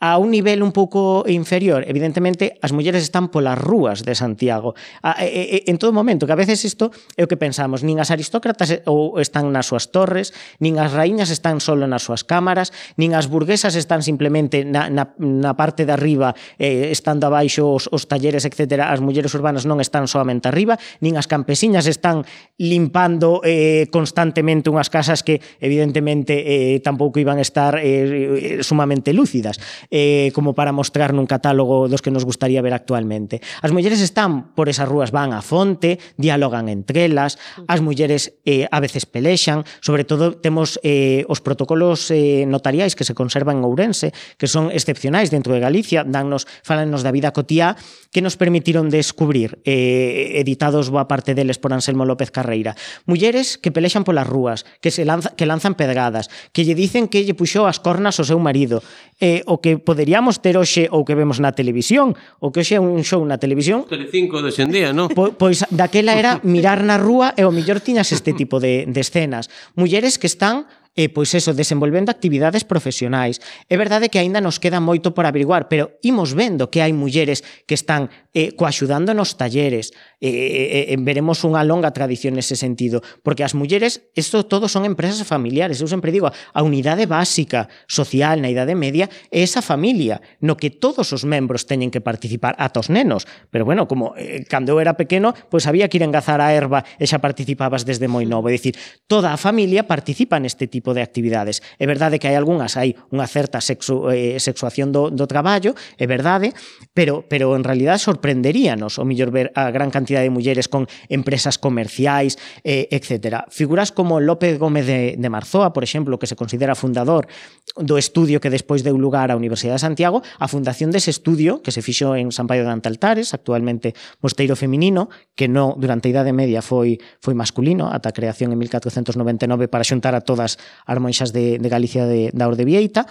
a un nivel un pouco inferior. Evidentemente, as mulleres están polas rúas de Santiago a, e, e, en todo momento, que a veces isto é o que pensamos, nin as aristócratas ou están nas súas torres, nin as raíñas están solo nas súas cámaras, nin as burguesas están simplemente na, na, na parte de arriba, eh, estando abaixo os, os talleres, etc. As mulleres urbanas non están soamente arriba, nin as campesiñas están limpando eh, constantemente unhas casas que evidentemente eh, tampouco iban a estar eh, eh, sumamente lúcidas eh, como para mostrar nun catálogo dos que nos gustaría ver actualmente. As mulleres están por esas rúas, van a fonte, dialogan entre elas, as mulleres eh, a veces pelexan, sobre todo temos eh, os protocolos eh, notariais que se conservan en Ourense, que son excepcionais dentro de Galicia, dannos, falannos da vida cotía, que nos permitiron descubrir, eh, editados boa parte deles por Anselmo López Carreira, mulleres que pelexan polas rúas, que se lanza, que lanzan pedradas, que lle dicen que lle puxou as cornas ao seu marido, eh, o que poderíamos ter hoxe ou que vemos na televisión, o que hoxe é un show na televisión. Telecinco de xendía, non? Po, pois daquela era mirar na rúa e o mellor tiñas este tipo de, de escenas. Mulleres que están e pois eso, desenvolvendo actividades profesionais. É verdade que aínda nos queda moito por averiguar, pero imos vendo que hai mulleres que están eh, coaxudando nos talleres, Eh, eh, eh, veremos unha longa tradición nese sentido, porque as mulleres, isto todo son empresas familiares, eu sempre digo, a unidade básica social na idade media é esa familia, no que todos os membros teñen que participar, ata os nenos, pero bueno, como eh, cando eu era pequeno, pois pues había que ir engazar a erva e xa participabas desde moi novo, é dicir, toda a familia participa neste tipo de actividades. É verdade que hai algunhas, hai unha certa sexu, eh, sexuación do, do traballo, é verdade, pero, pero en realidad sorprenderíanos o millor ver a gran cantidad de mulleres con empresas comerciais, eh, etc. Figuras como López Gómez de, Marzoa, por exemplo, que se considera fundador do estudio que despois deu lugar á Universidade de Santiago, a fundación dese estudio que se fixo en San Paio de Antaltares, actualmente mosteiro feminino, que no durante a Idade Media foi foi masculino ata a creación en 1499 para xuntar a todas as monxas de, de Galicia de, da Orde Vieita,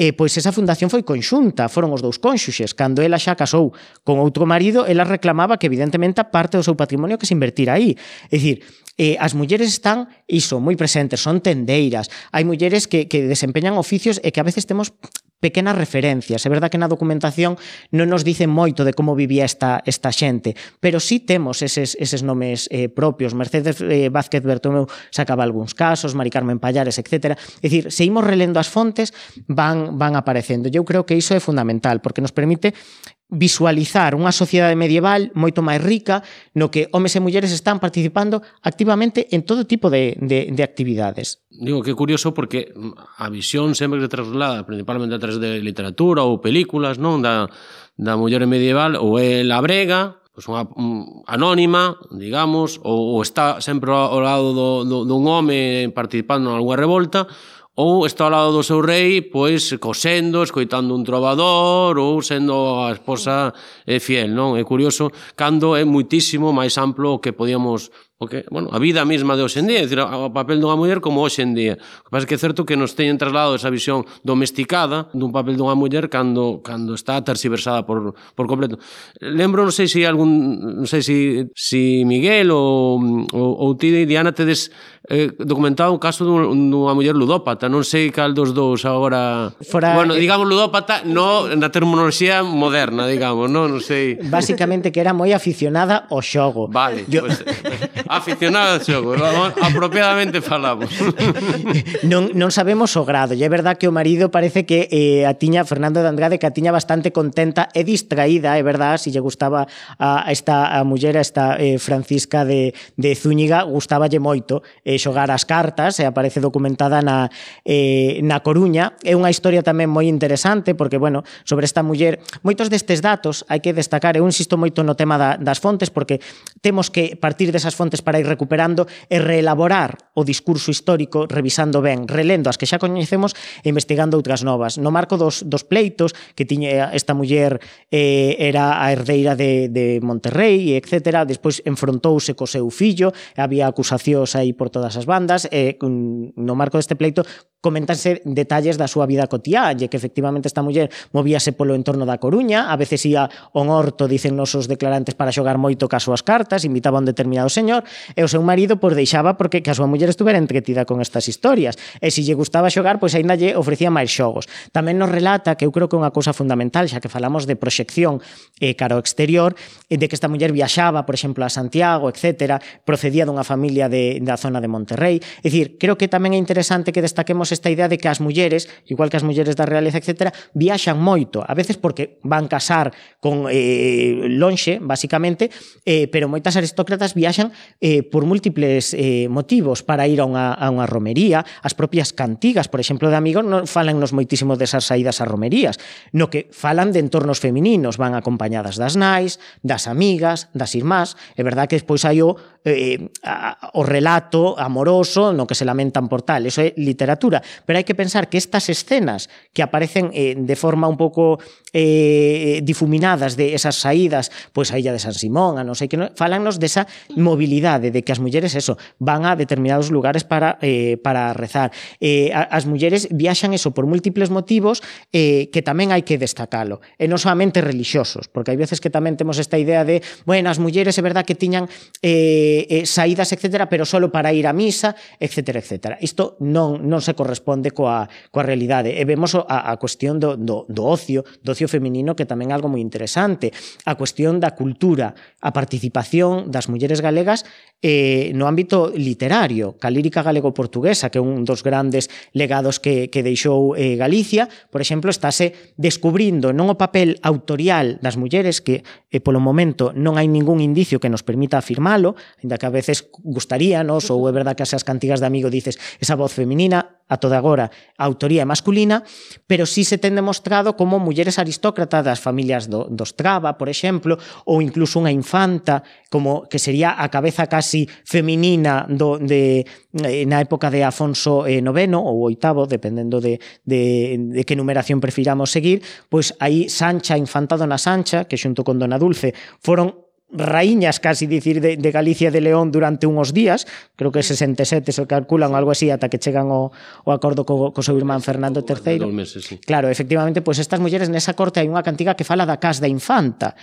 e pois esa fundación foi conxunta, foron os dous cónxuxes. Cando ela xa casou con outro marido, ela reclamaba que evidentemente a parte do seu patrimonio que se invertira aí. É dicir, eh, as mulleres están iso, moi presentes, son tendeiras. Hai mulleres que, que desempeñan oficios e que a veces temos pequenas referencias. É verdad que na documentación non nos dice moito de como vivía esta, esta xente, pero sí temos eses, eses nomes eh, propios. Mercedes eh, Vázquez Bertomeu sacaba algúns casos, Mari Carmen Pallares, etc. É dicir, se imos relendo as fontes, van, van aparecendo. Eu creo que iso é fundamental, porque nos permite visualizar unha sociedade medieval moito máis rica no que homes e mulleres están participando activamente en todo tipo de, de, de actividades. Digo que é curioso porque a visión sempre que se traslada principalmente a través de literatura ou películas non da, da muller medieval ou é la brega pois unha anónima, digamos, ou, ou está sempre ao lado do, do, dun home participando en algunha revolta, ou está ao lado do seu rei, pois cosendo, escoitando un trovador ou sendo a esposa eh, fiel, non? É curioso cando é muitísimo máis amplo o que podíamos o que, bueno, a vida mesma de hoxe en día, dicir, o papel dunha muller como hoxendía. O que pasa é que é certo que nos teñen trasladado esa visión domesticada dun papel dunha muller cando cando está tersiversada por, por completo. Lembro, non sei se algún, non sei se si, Miguel ou, ou, ou ti, Diana, tedes eh, documentado un caso dun, dunha muller ludópata, non sei cal dos dous agora... Fora, bueno, digamos ludópata, no na terminoloxía moderna, digamos, non, non sei. Básicamente que era moi aficionada ao xogo. Vale, Yo... pues, pois- Aficionado ao xogo, apropiadamente falamos. non, non sabemos o grado, e é verdad que o marido parece que eh, a tiña Fernando de Andrade que a tiña bastante contenta e distraída, é verdad, se si lle gustaba a esta a muller, a esta eh, Francisca de, de Zúñiga, gustaballe moito eh, xogar as cartas, e eh, aparece documentada na, eh, na Coruña. É unha historia tamén moi interesante, porque, bueno, sobre esta muller, moitos destes datos hai que destacar, eu insisto moito no tema da, das fontes, porque temos que partir desas fontes importantes para ir recuperando e reelaborar o discurso histórico revisando ben, relendo as que xa coñecemos e investigando outras novas. No marco dos, dos pleitos que tiña esta muller eh, era a herdeira de, de Monterrey, etc. Despois enfrontouse co seu fillo, había acusacións aí por todas as bandas, e no marco deste pleito comentanse detalles da súa vida cotiá, e que efectivamente esta muller movíase polo entorno da Coruña, a veces ia on horto, dicen nosos declarantes, para xogar moito caso súas cartas, invitaba a un determinado señor, e o seu marido pois deixaba porque que a súa muller estuvera entretida con estas historias. E se lle gustaba xogar, pois aínda lle ofrecía máis xogos. Tamén nos relata que eu creo que é unha cousa fundamental, xa que falamos de proxección eh, cara ao exterior, de que esta muller viaxaba, por exemplo, a Santiago, etc., procedía dunha familia de, da zona de Monterrey. É dicir, creo que tamén é interesante que destaquemos esta idea de que as mulleres, igual que as mulleres da realeza, etc., viaxan moito, a veces porque van casar con eh, lonxe, basicamente, eh, pero moitas aristócratas viaxan eh, por múltiples eh, motivos. Para ir a unha, a unha romería, as propias cantigas, por exemplo, de amigos, non falan nos moitísimo desas saídas a romerías, no que falan de entornos femininos, van acompañadas das nais, das amigas, das irmás, é verdad que despois hai o eh, a, o relato amoroso no que se lamentan por tal, eso é literatura, pero hai que pensar que estas escenas que aparecen eh, de forma un pouco eh, difuminadas de esas saídas, pois pues, a illa de San Simón, a non sei que, no, falannos desa mobilidade, de que as mulleres eso, van a determinados lugares para, eh, para rezar. Eh, as mulleres viaxan eso por múltiples motivos eh, que tamén hai que destacalo, e non solamente religiosos, porque hai veces que tamén temos esta idea de, bueno, as mulleres é verdad que tiñan eh, eh, eh, saídas, etcétera, pero solo para ir a misa, etcétera, etcétera. Isto non, non se corresponde coa, coa realidade. E vemos a, a cuestión do, do, do ocio, do ocio feminino, que tamén é algo moi interesante. A cuestión da cultura, a participación das mulleres galegas eh, no ámbito literario. Calírica galego-portuguesa, que é un dos grandes legados que, que deixou eh, Galicia, por exemplo, estáse descubrindo non o papel autorial das mulleres, que eh, polo momento non hai ningún indicio que nos permita afirmalo, Ainda que a veces gustaría, gustaríanos, ou é verdad que as cantigas de amigo dices esa voz feminina, a toda agora a autoría é masculina, pero sí se ten demostrado como mulleres aristócratas das familias do, dos Traba, por exemplo, ou incluso unha infanta como que sería a cabeza casi feminina do, de, eh, na época de Afonso eh, IX ou VIII, dependendo de, de, de que numeración prefiramos seguir, pois aí Sancha, infanta dona Sancha, que xunto con Dona Dulce, foron raíñas casi dicir de, de Galicia de León durante unhos días, creo que 67 se calculan algo así ata que chegan o, o acordo co, co seu irmán Fernando III. Meses, sí. Claro, efectivamente, pois pues estas mulleres nesa corte hai unha cantiga que fala da cas da infanta.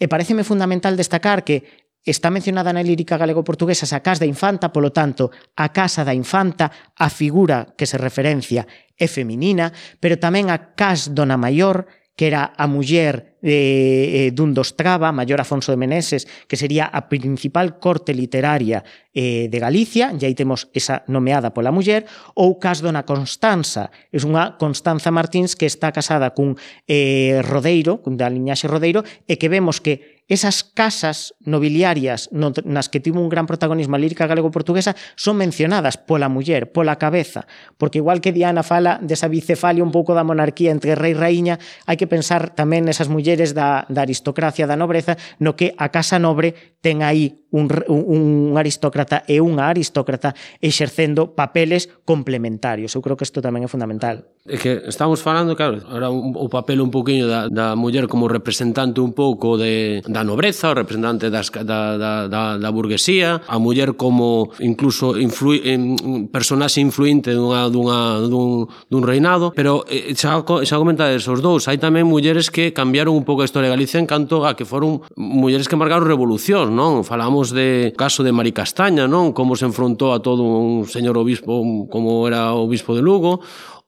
E pareceme fundamental destacar que está mencionada na lírica galego-portuguesa a casa da infanta, polo tanto, a casa da infanta, a figura que se referencia é feminina, pero tamén a cas dona maior, que era a muller eh, dun dos Traba, maior Afonso de Meneses, que sería a principal corte literaria eh, de Galicia, e aí temos esa nomeada pola muller, ou cas dona Constanza, é unha Constanza Martins que está casada cun eh, Rodeiro, cun da liñaxe Rodeiro, e que vemos que esas casas nobiliarias nas que tivo un gran protagonismo a lírica galego-portuguesa son mencionadas pola muller, pola cabeza, porque igual que Diana fala desa bicefalia un pouco da monarquía entre rei e raíña, hai que pensar tamén nesas mulleres da, da aristocracia, da nobreza, no que a casa nobre ten aí un, un aristócrata e unha aristócrata exercendo papeles complementarios. Eu creo que isto tamén é fundamental. É que estamos falando, claro, era un, o papel un poquinho da, da muller como representante un pouco de, da nobreza, o representante das, da, da, da, da burguesía, a muller como incluso influi, en, personaxe influinte dunha, dunha, dun, dun reinado, pero eh, xa, xa comentades os dous, hai tamén mulleres que cambiaron un pouco a historia de Galicia en canto a que foron mulleres que marcaron revolución, non? Falamos de caso de Mari Castaña, non? Como se enfrontou a todo un señor obispo como era o obispo de Lugo,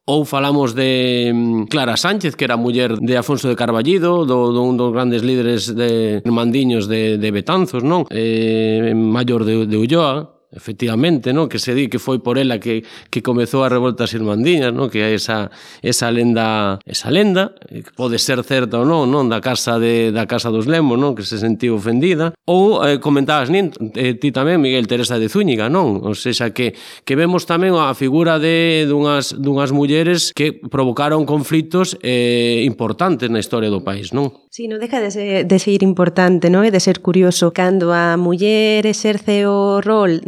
Ou falamos de mm, Clara Sánchez, que era muller de Afonso de Carballido, do, do un dos grandes líderes de mandiños de, de Betanzos, non? Eh, maior de, de Ulloa. Efectivamente, non? que se di que foi por ela que, que comezou a revolta xirmandiñas, non? que é esa, esa lenda, esa lenda, eh, que pode ser certa ou non, non? da casa de, da casa dos Lemos, non? que se sentiu ofendida, ou eh, comentabas nin, eh, ti tamén, Miguel Teresa de Zúñiga, non? Ou seja, que, que vemos tamén a figura de dunhas, dunhas mulleres que provocaron conflitos eh, importantes na historia do país, non? Si, sí, non deja de ser, de ser importante, non? E de ser curioso. Cando a muller exerce o rol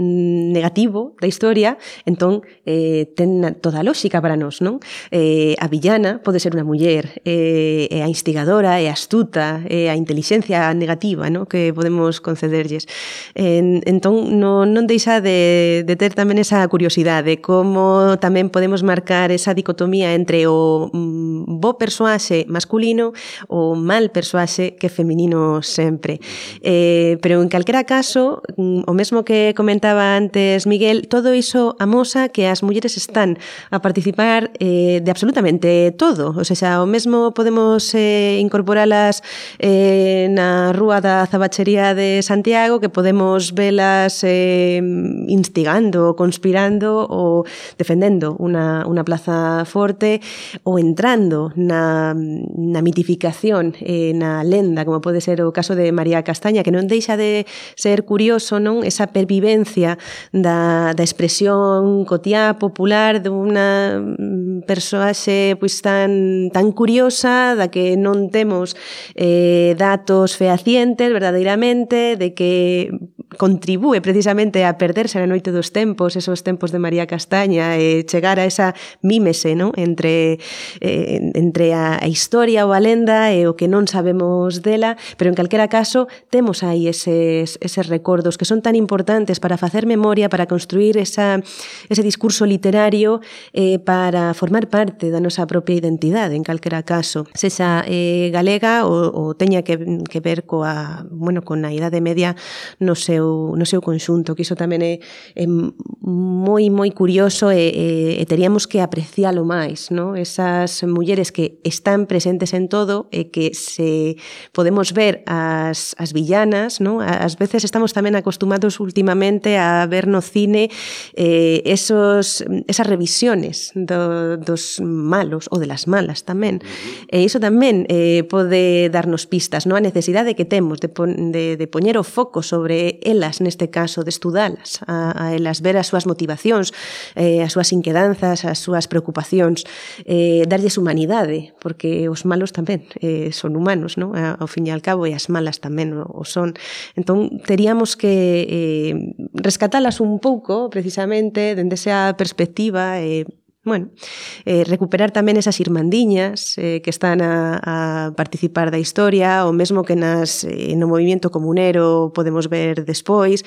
negativo da historia, entón eh, ten toda a lógica para nós, non? Eh, a villana pode ser unha muller, eh, é a instigadora, é astuta, é a inteligencia negativa, non? Que podemos concederlles. Eh, entón, non, non deixa de, de ter tamén esa curiosidade, como tamén podemos marcar esa dicotomía entre o mm, bo persoaxe masculino o mal persoaxe que feminino sempre. Eh, pero en calquera caso, mm, o mesmo que comentaba comentaba antes Miguel, todo iso amosa que as mulleres están a participar eh, de absolutamente todo. O sea, o mesmo podemos eh, incorporalas eh, na Rúa da Zabachería de Santiago, que podemos velas eh, instigando, conspirando ou defendendo unha, unha plaza forte ou entrando na, na mitificación, eh, na lenda, como pode ser o caso de María Castaña, que non deixa de ser curioso non esa pervivencia da, da expresión cotiá popular dunha mm, persoaxe pois, tan, tan curiosa da que non temos eh, datos fehacientes verdadeiramente de que contribúe precisamente a perderse na noite dos tempos, esos tempos de María Castaña, e chegar a esa mímese non? entre, eh, entre a, a historia ou a lenda e o que non sabemos dela, pero en calquera caso temos aí eses, eses recordos que son tan importantes para facer memoria, para construir esa, ese discurso literario, eh, para formar parte da nosa propia identidade, en calquera caso. Sexa eh, galega ou, ou teña que, que ver coa, bueno, con a idade media no seu seu, no seu conxunto, que iso tamén é, é moi, moi curioso e, e, e teríamos que aprecialo máis, no? esas mulleres que están presentes en todo e que se podemos ver as, as villanas, no? ás veces estamos tamén acostumados últimamente a ver no cine eh, esos, esas revisiones do, dos malos ou de las malas tamén. E iso tamén eh, pode darnos pistas, no? a necesidade que temos de, pon, de, de poñer o foco sobre elas neste caso de estudalas, a, a elas ver as súas motivacións, eh, as súas inquedanzas, as súas preocupacións, eh, darlles humanidade, porque os malos tamén eh, son humanos, non? ao fin e al cabo, e as malas tamén o son. Entón, teríamos que eh, rescatalas un pouco, precisamente, dende esa perspectiva, eh, bueno, eh, recuperar tamén esas irmandiñas eh, que están a, a participar da historia, o mesmo que nas, eh, no movimento comunero podemos ver despois,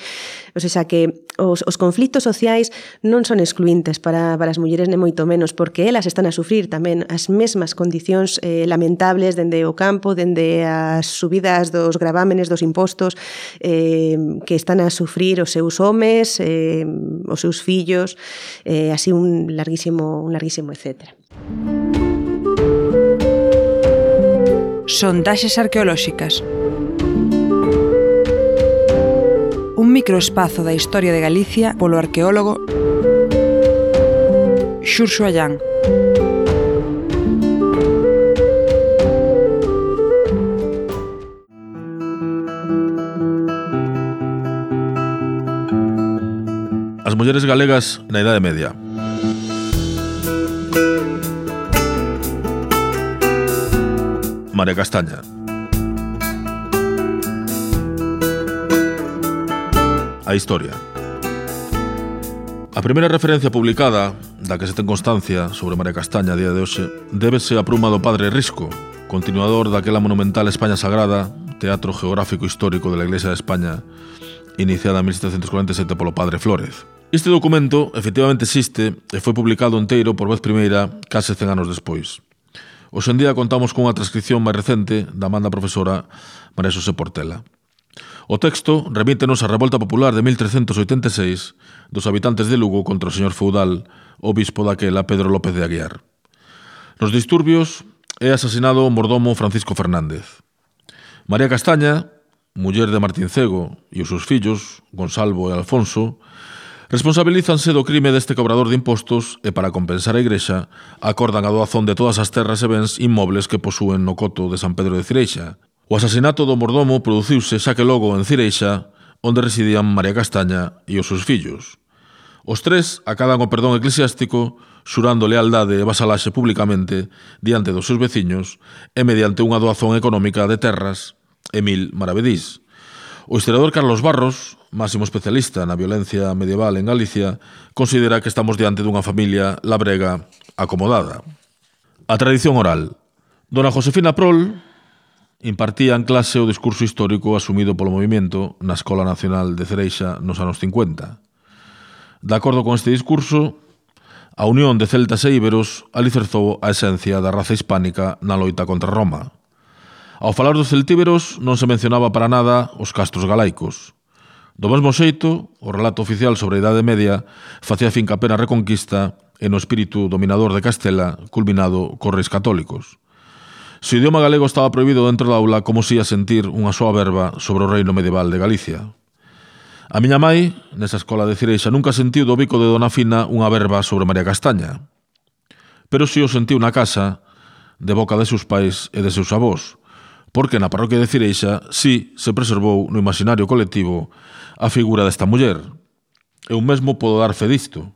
o sea que os, os conflitos sociais non son excluintes para, para as mulleres nem moito menos, porque elas están a sufrir tamén as mesmas condicións eh, lamentables dende o campo, dende as subidas dos gravámenes, dos impostos, eh, que están a sufrir os seus homes, eh, os seus fillos, eh, así un larguísimo larguísimo, un larguísimo etcétera. Sondaxes arqueolóxicas Un microespazo da historia de Galicia polo arqueólogo Xurxo Allán. As mulleres galegas na Idade Media María Castaña. A historia. A primeira referencia publicada, da que se ten constancia sobre María Castaña a día de hoxe, débese a pruma do padre Risco, continuador daquela monumental España Sagrada, teatro geográfico histórico de la Iglesia de España, iniciada en 1747 polo padre Flórez. Este documento efectivamente existe e foi publicado enteiro por vez primeira case 100 anos despois. Hoxe en día contamos cunha transcripción máis recente da manda profesora María Xosé Portela. O texto remítenos á revolta popular de 1386 dos habitantes de Lugo contra o señor feudal, obispo daquela Pedro López de Aguiar. Nos disturbios é asesinado o mordomo Francisco Fernández. María Castaña, muller de Martín Cego e os seus fillos, Gonsalvo e Alfonso, Responsabilízanse do crime deste cobrador de impostos e para compensar a Igrexa acordan a doazón de todas as terras e bens inmobles que posúen no coto de San Pedro de Cireixa. O asasinato do mordomo produciuse xa que logo en Cireixa, onde residían María Castaña e os seus fillos. Os tres acadan o perdón eclesiástico xurando lealdade e vasalaxe públicamente diante dos seus veciños e mediante unha doazón económica de terras e mil maravedís. O historiador Carlos Barros, máximo especialista na violencia medieval en Galicia, considera que estamos diante dunha familia labrega acomodada. A tradición oral. Dona Josefina Prol impartía en clase o discurso histórico asumido polo movimento na Escola Nacional de Cereixa nos anos 50. De acordo con este discurso, a unión de celtas e íberos alicerzou a esencia da raza hispánica na loita contra Roma. Ao falar dos celtíberos non se mencionaba para nada os castros galaicos. Do mesmo xeito, o relato oficial sobre a Idade Media facía finca pena reconquista e no espírito dominador de Castela culminado cos reis católicos. Se o idioma galego estaba prohibido dentro da aula, como se ia sentir unha súa verba sobre o reino medieval de Galicia. A miña mãe, nesa escola de Cireixa, nunca sentiu do bico de Dona Fina unha verba sobre María Castaña. Pero si o sentiu na casa, de boca de seus pais e de seus avós, porque na parroquia de Cireixa sí se preservou no imaginario colectivo a figura desta muller. Eu mesmo podo dar fe disto.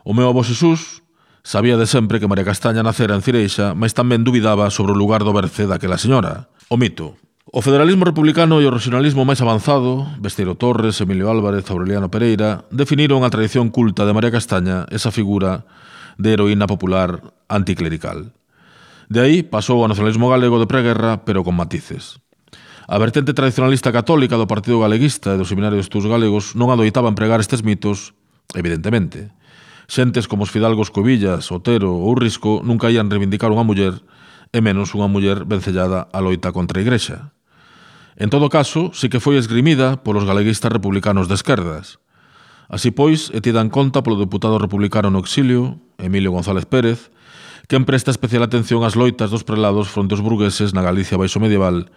O meu avó Xesús sabía de sempre que María Castaña nacera en Cireixa, mas tamén dubidaba sobre o lugar do berce daquela señora. O mito. O federalismo republicano e o regionalismo máis avanzado, Besteiro Torres, Emilio Álvarez, Aureliano Pereira, definiron a tradición culta de María Castaña esa figura de heroína popular anticlerical. De aí pasou ao nacionalismo galego de preguerra, pero con matices. A vertente tradicionalista católica do Partido Galeguista e do Seminario de Estudos Galegos non adoitaba empregar estes mitos, evidentemente. Xentes como os fidalgos Covillas, Otero ou Risco nunca ian reivindicar unha muller, e menos unha muller vencellada a loita contra a Igrexa. En todo caso, sí que foi esgrimida polos galeguistas republicanos de esquerdas. Así pois, e tidan conta polo deputado republicano no exilio, Emilio González Pérez, quen presta especial atención ás loitas dos prelados fronte aos burgueses na Galicia baixo medieval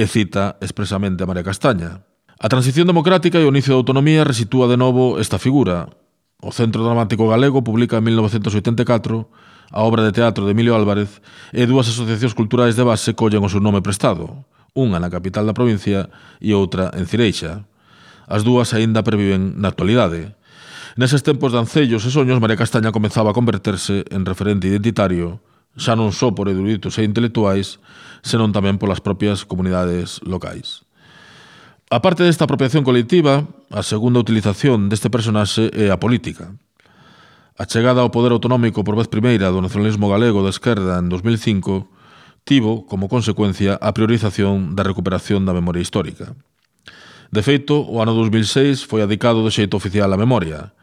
e cita expresamente a María Castaña. A transición democrática e o inicio da autonomía resitúa de novo esta figura. O Centro Dramático Galego publica en 1984 a obra de teatro de Emilio Álvarez e dúas asociacións culturais de base collen o seu nome prestado, unha na capital da provincia e outra en Cireixa. As dúas aínda perviven na actualidade. Neses tempos de ancellos e soños, María Castaña comezaba a converterse en referente identitario xa non só por eruditos e intelectuais, senón tamén polas propias comunidades locais. A parte desta apropiación colectiva, a segunda utilización deste personaxe é a política. A chegada ao poder autonómico por vez primeira do nacionalismo galego da esquerda en 2005 tivo como consecuencia a priorización da recuperación da memoria histórica. De feito, o ano 2006 foi adicado do xeito oficial á memoria,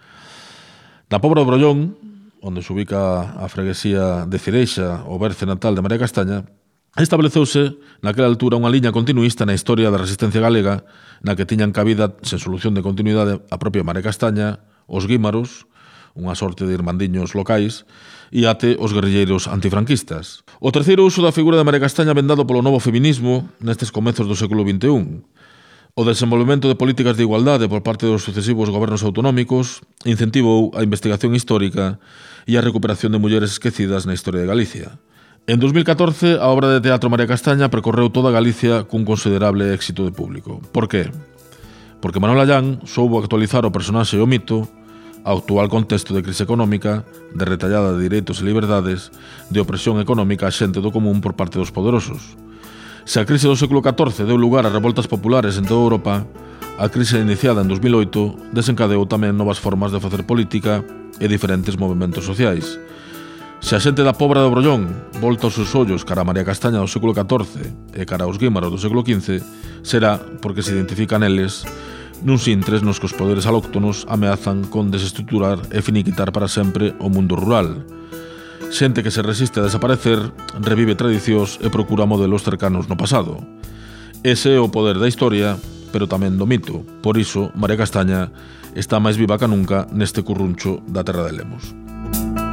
Na Pobra do Brollón, onde se ubica a freguesía de Cireixa, o berce natal de María Castaña, Estableceuse naquela altura unha liña continuista na historia da resistencia galega na que tiñan cabida, sen solución de continuidade, a propia María Castaña, os guímaros, unha sorte de irmandiños locais, e ate os guerrilleiros antifranquistas. O terceiro uso da figura de María Castaña vendado polo novo feminismo nestes comezos do século XXI, O desenvolvemento de políticas de igualdade por parte dos sucesivos gobernos autonómicos incentivou a investigación histórica e a recuperación de mulleres esquecidas na historia de Galicia. En 2014, a obra de teatro María Castaña percorreu toda Galicia cun considerable éxito de público. Por qué? Porque Manuel Allán soubo actualizar o personaxe e o mito ao actual contexto de crise económica, de retallada de direitos e liberdades, de opresión económica a xente do común por parte dos poderosos, Se a crise do século XIV deu lugar a revoltas populares en toda Europa, a crise iniciada en 2008 desencadeou tamén novas formas de facer política e diferentes movimentos sociais. Se a xente da pobra do Brollón volta os seus ollos cara a María Castaña do século XIV e cara aos Guímaros do século XV, será porque se identifican eles nuns intres nos que os poderes alóctonos ameazan con desestruturar e finiquitar para sempre o mundo rural. Xente que se resiste a desaparecer revive tradicións e procura modelos cercanos no pasado. Ese é o poder da historia, pero tamén do mito. Por iso, María Castaña está máis viva que nunca neste curruncho da Terra de Lemos. Música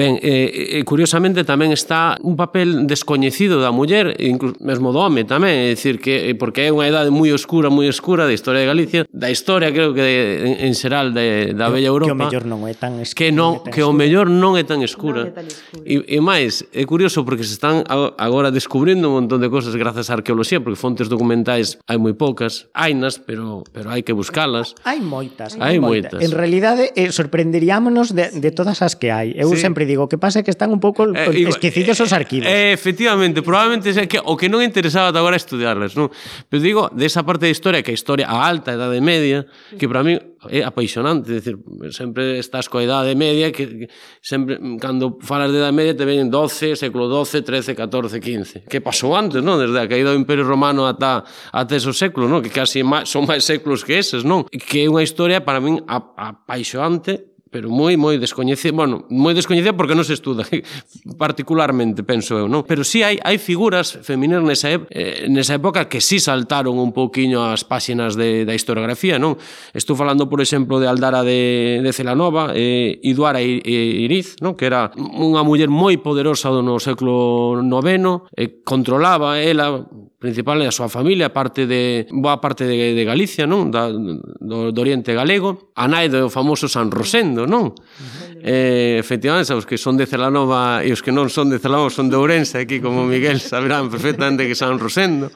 Ben, eh, curiosamente tamén está un papel descoñecido da muller, incluso mesmo do home tamén, é dicir que eh, porque é unha idade moi oscura, moi oscura da historia de Galicia, da historia, creo que en, en xeral de, da Bella Europa, que o mellor non é tan escura, que, non, que o mellor non é tan escura. Non é tan escura. E, e máis, é curioso porque se están agora descubrindo un montón de cosas grazas á arqueoloxía, porque fontes documentais hai moi poucas, hainas, pero pero hai que buscalas. Hai moitas. Hai moitas. moitas. En realidade, eh, sorprenderíamonos de, de todas as que hai. Eu sí. sempre digo, que pasa que están un pouco eh, esquecidos eh, os arquivos. Eh, efectivamente, probablemente é que o que non interesaba agora estudiarlas, non? Pero digo, desa parte da historia, que a historia a alta edade media, que para mí é apaixonante, decir, sempre estás coa idade media que, que sempre cando falas de idade media te veñen 12, século 12, 13, 14, 15. Que pasou antes, non? Desde a caída do Imperio Romano ata ata esos séculos, non? Que casi máis, son máis séculos que eses, non? Que é unha historia para min apaixonante pero moi moi descoñecida, bueno, moi descoñecida porque non se estuda particularmente, penso eu, non? Pero si sí hai hai figuras femininas nesa eh, nesa época que si sí saltaron un pouquiño as páxinas de da historiografía, non? Estou falando, por exemplo, de Aldara de de Celanova e eh, Iduara eh, Iriz, non? Que era unha muller moi poderosa do no século IX, eh, controlaba ela principal é a súa familia, parte de boa parte de, de Galicia, non, da, do, do Oriente galego. A nai do famoso San Rosendo, non? Uh -huh Eh, efectivamente, os que son de Celanova e os que non son de Celanova son de Ourense, aquí como Miguel saberán perfectamente que San Rosendo.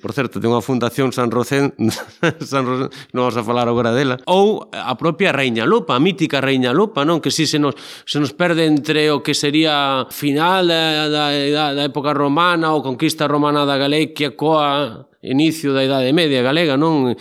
Por certo, ten unha fundación San Rosendo, San Rosendo non vamos a falar agora dela. Ou a propia Reina Lupa, a mítica Reina Lupa, non? Que si se nos, se nos perde entre o que sería final da, da, da época romana ou conquista romana da Galicia coa inicio da Idade Media galega, non?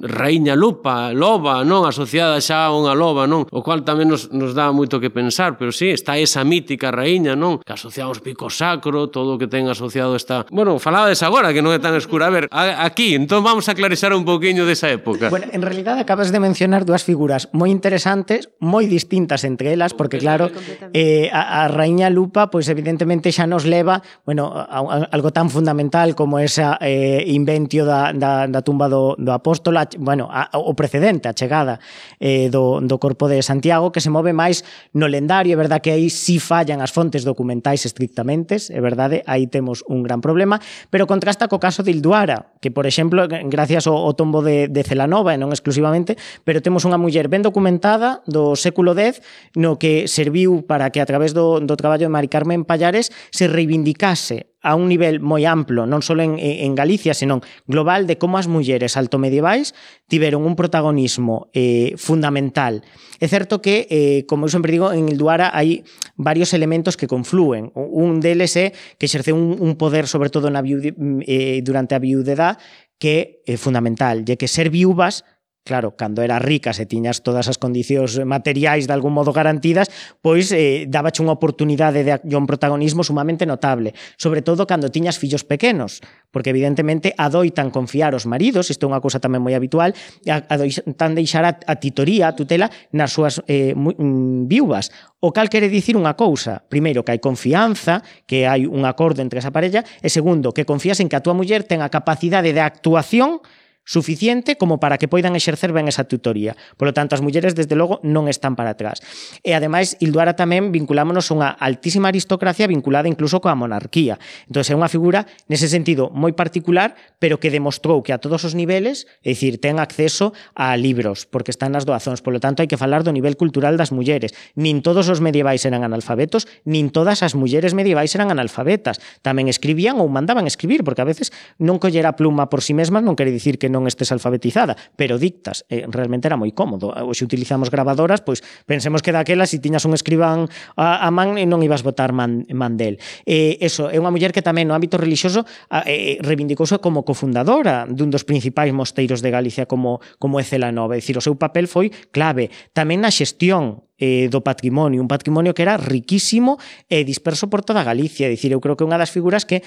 raíña lupa, loba, non asociada xa a unha loba, non? O cual tamén nos, nos dá moito que pensar, pero sí, está esa mítica raíña, non? Que asociamos pico sacro, todo o que ten asociado esta... Bueno, falades agora que non é tan escura, a ver, a, aquí, entón vamos a clarizar un pouquiño desa época. Bueno, en realidad acabas de mencionar dúas figuras moi interesantes, moi distintas entre elas, porque claro, eh, a, a raíña lupa, pois pues, evidentemente xa nos leva, bueno, a, a algo tan fundamental como esa eh, inventio da, da, da tumba do, do apóstolo, a, bueno, a, o precedente, a chegada eh, do, do corpo de Santiago, que se move máis no lendario, é verdad que aí sí fallan as fontes documentais estrictamente, é verdade, aí temos un gran problema, pero contrasta co caso de Ilduara, que, por exemplo, gracias ao, ao tombo de, de Celanova, e non exclusivamente, pero temos unha muller ben documentada do século X, no que serviu para que a través do, do traballo de Mari Carmen Pallares se reivindicase a un nivel moi amplo, non só en, en Galicia, senón global de como as mulleres altomedievais tiveron un protagonismo eh, fundamental. É certo que, eh, como eu sempre digo, en el Duara hai varios elementos que confluen. Un deles é que exerce un, un poder, sobre todo na viude, mm, eh, durante a viudedad, que é fundamental, de que ser viúvas Claro, cando era rica se tiñas todas as condicións materiais de algún modo garantidas, pois eh, dabache unha oportunidade de, de un protagonismo sumamente notable, sobre todo cando tiñas fillos pequenos, porque evidentemente adoitan confiar os maridos, isto é unha cousa tamén moi habitual, adoitan deixar a, a titoría, a tutela, nas súas eh, mu, mm, viúvas. O cal quere dicir unha cousa, primeiro que hai confianza, que hai un acordo entre esa parella, e segundo, que confías en que a túa muller ten a capacidade de actuación suficiente como para que poidan exercer ben esa tutoría. Polo tanto, as mulleres, desde logo, non están para atrás. E, ademais, Ilduara tamén vinculámonos unha altísima aristocracia vinculada incluso coa monarquía. Entón, é unha figura, nese sentido, moi particular, pero que demostrou que a todos os niveles, é dicir, ten acceso a libros, porque están nas doazóns. Polo tanto, hai que falar do nivel cultural das mulleres. Nin todos os medievais eran analfabetos, nin todas as mulleres medievais eran analfabetas. Tamén escribían ou mandaban escribir, porque a veces non collera pluma por si sí mesmas non quere dicir que non estes alfabetizada, pero dictas, eh, realmente era moi cómodo. Eh, hoxe se utilizamos grabadoras, pois pensemos que daquela si tiñas un escribán a, a man e non ibas botar man, man del. Eh, eso, é unha muller que tamén no ámbito religioso eh, eh, reivindicouse como cofundadora dun dos principais mosteiros de Galicia como como é Celanova, é dicir, o seu papel foi clave tamén na xestión eh, do patrimonio, un patrimonio que era riquísimo e disperso por toda Galicia, é dicir, eu creo que unha das figuras que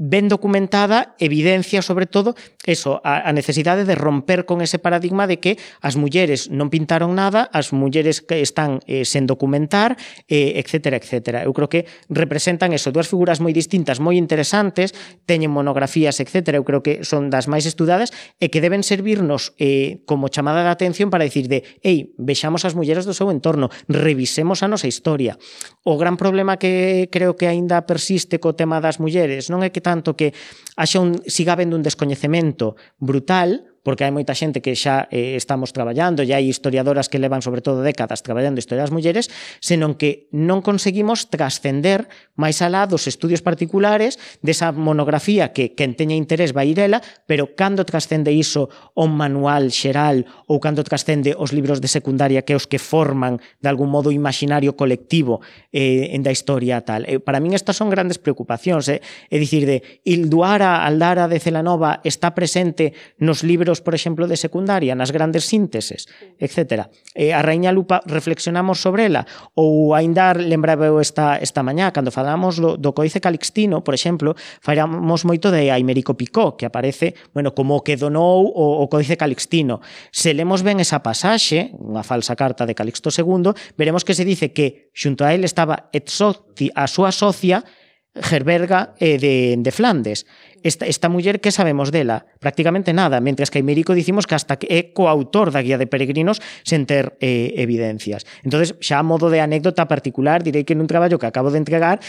ben documentada evidencia sobre todo eso, a, a necesidade de romper con ese paradigma de que as mulleres non pintaron nada, as mulleres que están eh, sen documentar, eh, etcétera, etcétera. Eu creo que representan eso, dúas figuras moi distintas, moi interesantes, teñen monografías, etcétera, eu creo que son das máis estudadas e que deben servirnos eh, como chamada de atención para dicir de, ei, vexamos as mulleres do seu entorno, revisemos a nosa historia. O gran problema que creo que aínda persiste co tema das mulleres non é que tanto que haxa un, siga habendo un descoñecemento brutal porque hai moita xente que xa eh, estamos traballando, e hai historiadoras que levan sobre todo décadas traballando historia das mulleres, senón que non conseguimos trascender máis alá dos estudios particulares desa monografía que quen teña interés vai ir ela, pero cando trascende iso o manual xeral ou cando trascende os libros de secundaria que os que forman de algún modo imaginario colectivo eh, en da historia tal. Eh, para min estas son grandes preocupacións, eh? é dicir, de Ilduara Aldara de Celanova está presente nos libros compañeros, por exemplo, de secundaria nas grandes sínteses, etc. E a Raíña Lupa reflexionamos sobre ela ou aindar lembrabeu esta esta mañá cando falamos do, do Coice Calixtino, por exemplo, falamos moito de Aimerico Picó, que aparece, bueno, como que donou o, o Coice Calixtino. Se lemos ben esa pasaxe, unha falsa carta de Calixto II, veremos que se dice que xunto a él estaba Etzoti, a súa socia, Gerberga eh, de, de Flandes. Esta, esta muller que sabemos dela? Prácticamente nada, mentres que a Imérico dicimos que hasta que é coautor da Guía de Peregrinos sen ter eh, evidencias. entonces xa a modo de anécdota particular direi que nun traballo que acabo de entregar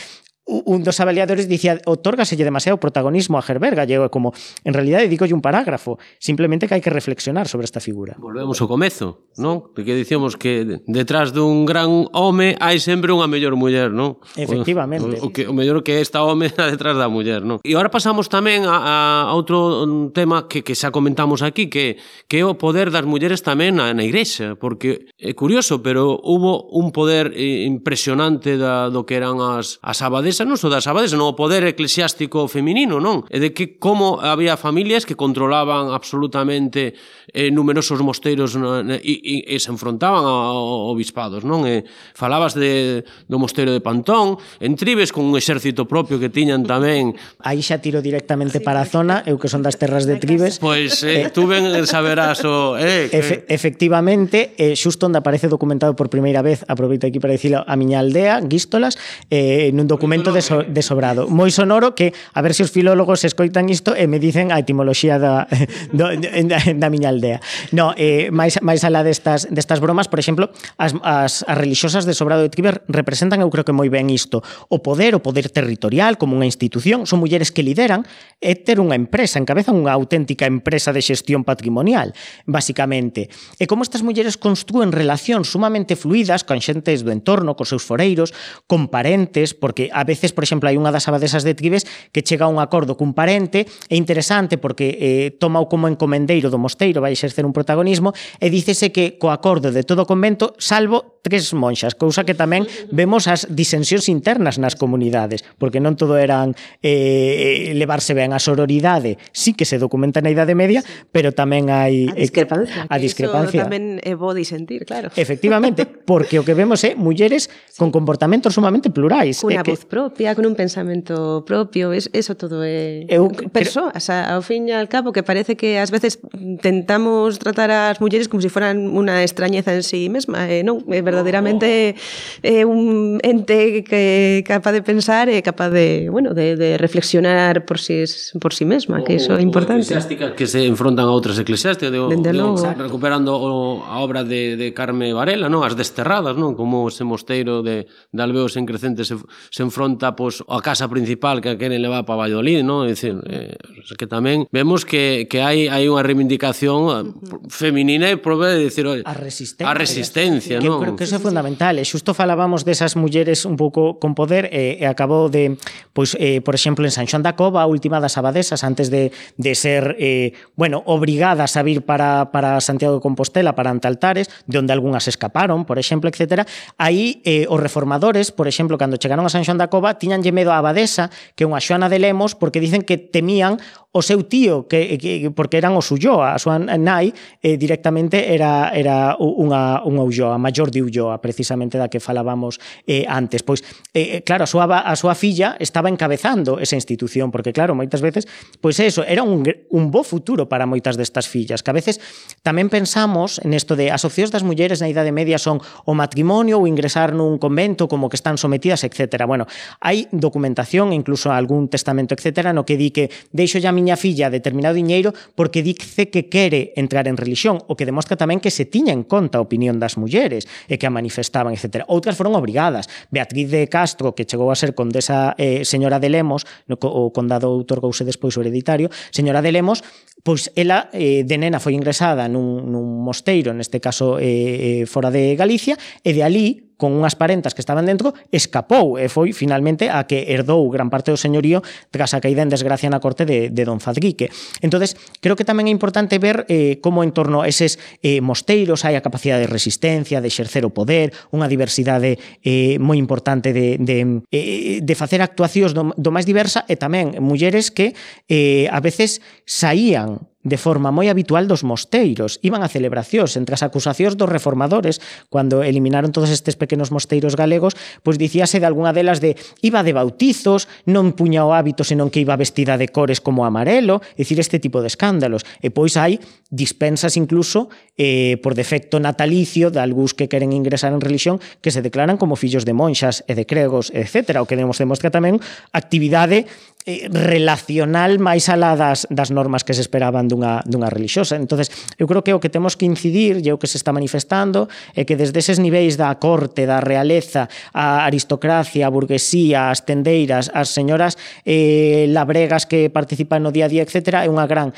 un dos avaliadores dicía otórgaselle demasiado protagonismo a Gerber Gallego como en realidad dedicolle un parágrafo simplemente que hai que reflexionar sobre esta figura Volvemos ao comezo, non? Porque dicíamos que detrás dun gran home hai sempre unha mellor muller, non? Efectivamente O, o, que, o mellor que esta home está detrás da muller, non? E agora pasamos tamén a, a outro um, tema que, que xa comentamos aquí que, que é o poder das mulleres tamén na, na igrexa porque é curioso, pero hubo un poder eh, impresionante da, do que eran as, as abadesas esa non só das abades, senón o poder eclesiástico feminino, non? E de que como había familias que controlaban absolutamente eh, numerosos mosteiros e, e, e se enfrontaban ao obispados, non? E falabas de, do mosteiro de Pantón, en Tribes con un exército propio que tiñan tamén. Aí xa tiro directamente para a zona, eu que son das terras de Tribes. Pois eh, eh, tú ben saberás o... Eh, que... Efe, efectivamente, eh, xusto onde aparece documentado por primeira vez, aproveito aquí para dicilo, a miña aldea, Guístolas, eh, nun pois, documento elemento de, so, de sobrado. Moi sonoro que a ver se os filólogos escoitan isto e me dicen a etimoloxía da, do, da, da miña aldea. No, eh, máis, máis alá destas, destas bromas por exemplo, as, as, as religiosas de sobrado de Tiber representan eu creo que moi ben isto. O poder, o poder territorial como unha institución, son mulleres que lideran e ter unha empresa, encabezan unha auténtica empresa de xestión patrimonial basicamente, e como estas mulleres construen relacións sumamente fluidas con xentes do entorno, cos seus foreiros con parentes, porque a veces, por exemplo, hai unha das abadesas de Tribes que chega a un acordo cun parente, é interesante porque eh, toma o como encomendeiro do mosteiro, vai exercer un protagonismo, e dícese que co acordo de todo o convento, salvo tres monxas, cousa que tamén vemos as disensións internas nas comunidades, porque non todo eran eh, levarse ben a sororidade, sí que se documenta na Idade Media, pero tamén hai a eh, discrepancia. Eh, a discrepancia. Eso tamén é bo disentir, claro. Efectivamente, porque o que vemos é mulleres sí. con comportamentos sumamente plurais. Con eh, voz que... propia, con un pensamento propio, es, eso todo é Eu, persoas, creo... ao fin e al cabo, que parece que ás veces tentamos tratar ás mulleres como se si fueran unha extrañeza en sí mesma, eh, non, é verdadeiramente é eh, un ente que é capaz de pensar e capaz de, bueno, de, de reflexionar por si, por si mesma, que iso é importante. Que se enfrontan a outras eclesiásticas, digo, Dende digo recuperando o, a obra de, de Carme Varela, non? As desterradas, non? Como ese mosteiro de, de Albeos en Crecente se, se enfronta pois, a casa principal que a queren levar para Valladolid, non? É dicir, eh, que tamén vemos que, que hai, hai unha reivindicación eh, uh -huh. feminina e prove de dicir, a resistencia, a resistencia, non? que eso é fundamental. E xusto falábamos desas mulleres un pouco con poder e, e acabou de, pois, eh, por exemplo, en San Xoan da Cova, a última das abadesas, antes de, de ser, eh, bueno, obrigadas a vir para, para Santiago de Compostela, para Antaltares, de onde algunhas escaparon, por exemplo, etc. Aí eh, os reformadores, por exemplo, cando chegaron a San Xoan da Cova, tiñanlle medo á abadesa, que é unha Xoana de Lemos, porque dicen que temían o seu tío que, que porque eran os Ulloa, a súa nai eh, directamente era era unha unha Ulloa, maior de Ulloa, precisamente da que falábamos eh, antes. Pois eh, eh claro, a súa a súa filla estaba encabezando esa institución, porque claro, moitas veces pois eso, era un un bo futuro para moitas destas fillas, que a veces tamén pensamos en isto de as opcións das mulleres na Idade Media son o matrimonio ou ingresar nun convento como que están sometidas, etc. Bueno, hai documentación, incluso algún testamento, etc., no que di que deixo ya mi miña filla determinado diñeiro porque dice que quere entrar en religión, o que demostra tamén que se tiña en conta a opinión das mulleres e que a manifestaban, etc. Outras foron obrigadas. Beatriz de Castro, que chegou a ser condesa eh, señora de Lemos, no, o condado outorgouse despois o hereditario, señora de Lemos, pois ela eh, de nena foi ingresada nun, nun mosteiro, neste caso eh, eh fora de Galicia, e de ali con unhas parentas que estaban dentro, escapou e foi finalmente a que herdou gran parte do señorío tras a caída en desgracia na corte de, de Don Fadrique. entonces creo que tamén é importante ver eh, como en torno a eses eh, mosteiros hai a capacidade de resistencia, de exercer o poder, unha diversidade eh, moi importante de, de, eh, de facer actuacións do, do máis diversa e tamén mulleres que eh, a veces saían de forma moi habitual dos mosteiros. Iban a celebracións entre as acusacións dos reformadores cando eliminaron todos estes pequenos mosteiros galegos, pois dicíase de algunha delas de iba de bautizos, non puña o hábito senón que iba vestida de cores como amarelo, é dicir este tipo de escándalos. E pois hai dispensas incluso eh, por defecto natalicio de algúns que queren ingresar en religión que se declaran como fillos de monxas e de cregos, etc. O que demos demostra tamén actividade Eh, relacional máis alá das, das normas que se esperaban dunha, dunha relixosa. entonces eu creo que o que temos que incidir e o que se está manifestando é que desde eses niveis da corte, da realeza, a aristocracia, a burguesía, as tendeiras, as señoras eh, labregas que participan no día a día, etc., é unha gran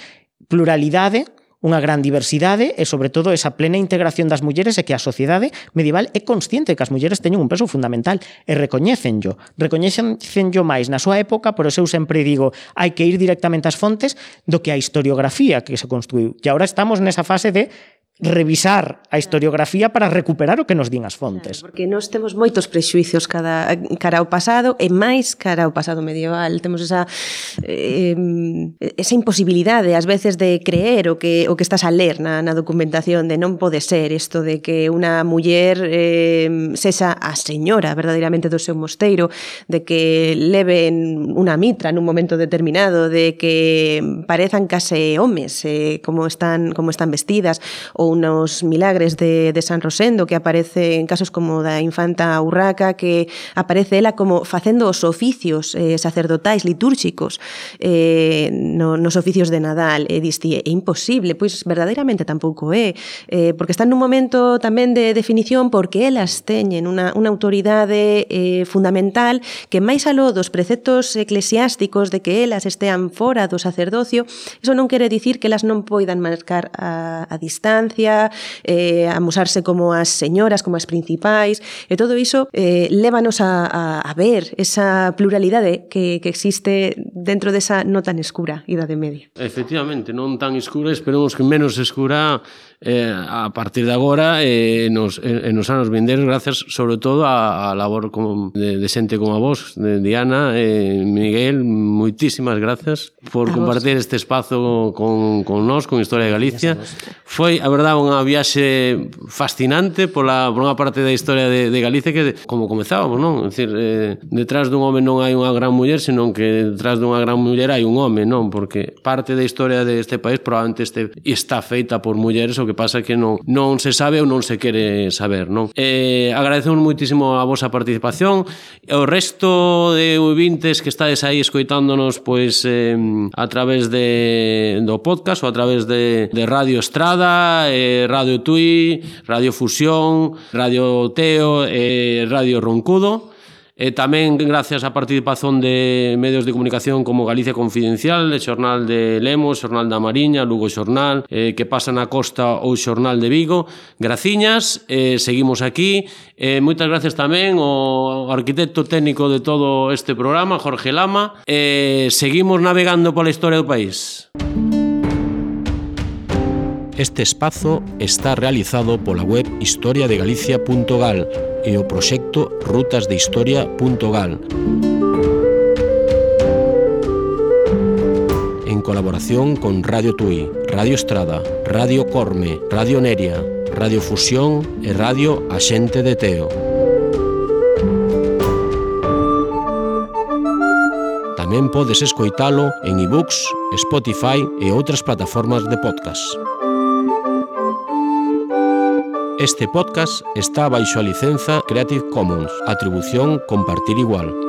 pluralidade unha gran diversidade e, sobre todo, esa plena integración das mulleres e que a sociedade medieval é consciente que as mulleres teñen un peso fundamental e recoñecenllo. Recoñecenllo máis na súa época, por eso eu sempre digo hai que ir directamente ás fontes do que a historiografía que se construiu. E agora estamos nesa fase de revisar a historiografía para recuperar o que nos din as fontes. Claro, porque nós temos moitos prexuicios cada, cara ao pasado e máis cara ao pasado medieval. Temos esa eh, esa imposibilidade ás veces de creer o que o que estás a ler na, na documentación de non pode ser isto de que unha muller eh, sexa a señora verdadeiramente do seu mosteiro, de que leven unha mitra nun momento determinado, de que parezan case homes eh, como están como están vestidas ou nos milagres de, de San Rosendo que aparece en casos como da infanta Urraca que aparece ela como facendo os oficios eh, sacerdotais litúrxicos eh, no, nos oficios de Nadal. E diste, é imposible, pois verdadeiramente tampouco é eh, porque están nun momento tamén de definición porque elas teñen unha, unha autoridade eh, fundamental que máis aló dos preceptos eclesiásticos de que elas estean fora do sacerdocio, iso non quere dicir que elas non poidan marcar a, a distancia elegancia, eh, amosarse como as señoras, como as principais, e todo iso eh, lévanos a, a, a ver esa pluralidade que, que existe dentro desa non tan escura Idade Media. Efectivamente, non tan escura, esperemos que menos escura eh, a partir de agora e eh, nos, eh, nos anos vindeiros gracias sobre todo a, a labor como, de, de xente como a vos, de Diana eh, Miguel, moitísimas gracias por a compartir vos. este espazo con, con nós, con Historia de Galicia foi, a verdade unha viaxe fascinante pola, por unha parte da historia de, de Galicia que como comezábamos, non? É dicir, eh, detrás dun home non hai unha gran muller senón que detrás dunha gran muller hai un home non? Porque parte da historia deste país probablemente este, está feita por mulleres o que que pasa é que non, non se sabe ou non se quere saber, non? Eh, agradecemos moitísimo a vosa participación. O resto de ouvintes que estades aí escoitándonos pois eh, a través de, do podcast ou a través de, de Radio Estrada, eh, Radio Tui, Radio Fusión, Radio Teo, eh, Radio Roncudo. E tamén gracias á participación de medios de comunicación como Galicia Confidencial, o Xornal de Lemos, Xornal da Mariña, Lugo Xornal, eh, que pasa na Costa ou Xornal de Vigo. Graciñas, eh, seguimos aquí. Eh, moitas gracias tamén ao arquitecto técnico de todo este programa, Jorge Lama. Eh, seguimos navegando pola historia do país. Música Este espazo está realizado pola web historiadegalicia.gal e o proxecto rutasdehistoria.gal. En colaboración con Radio Tui, Radio Estrada, Radio Corme, Radio Neria, Radio Fusión e Radio Axente de Teo. Tamén podes escoitalo en ebooks, Spotify e outras plataformas de podcast. Este podcast está baixo a licenza Creative Commons, atribución compartir igual.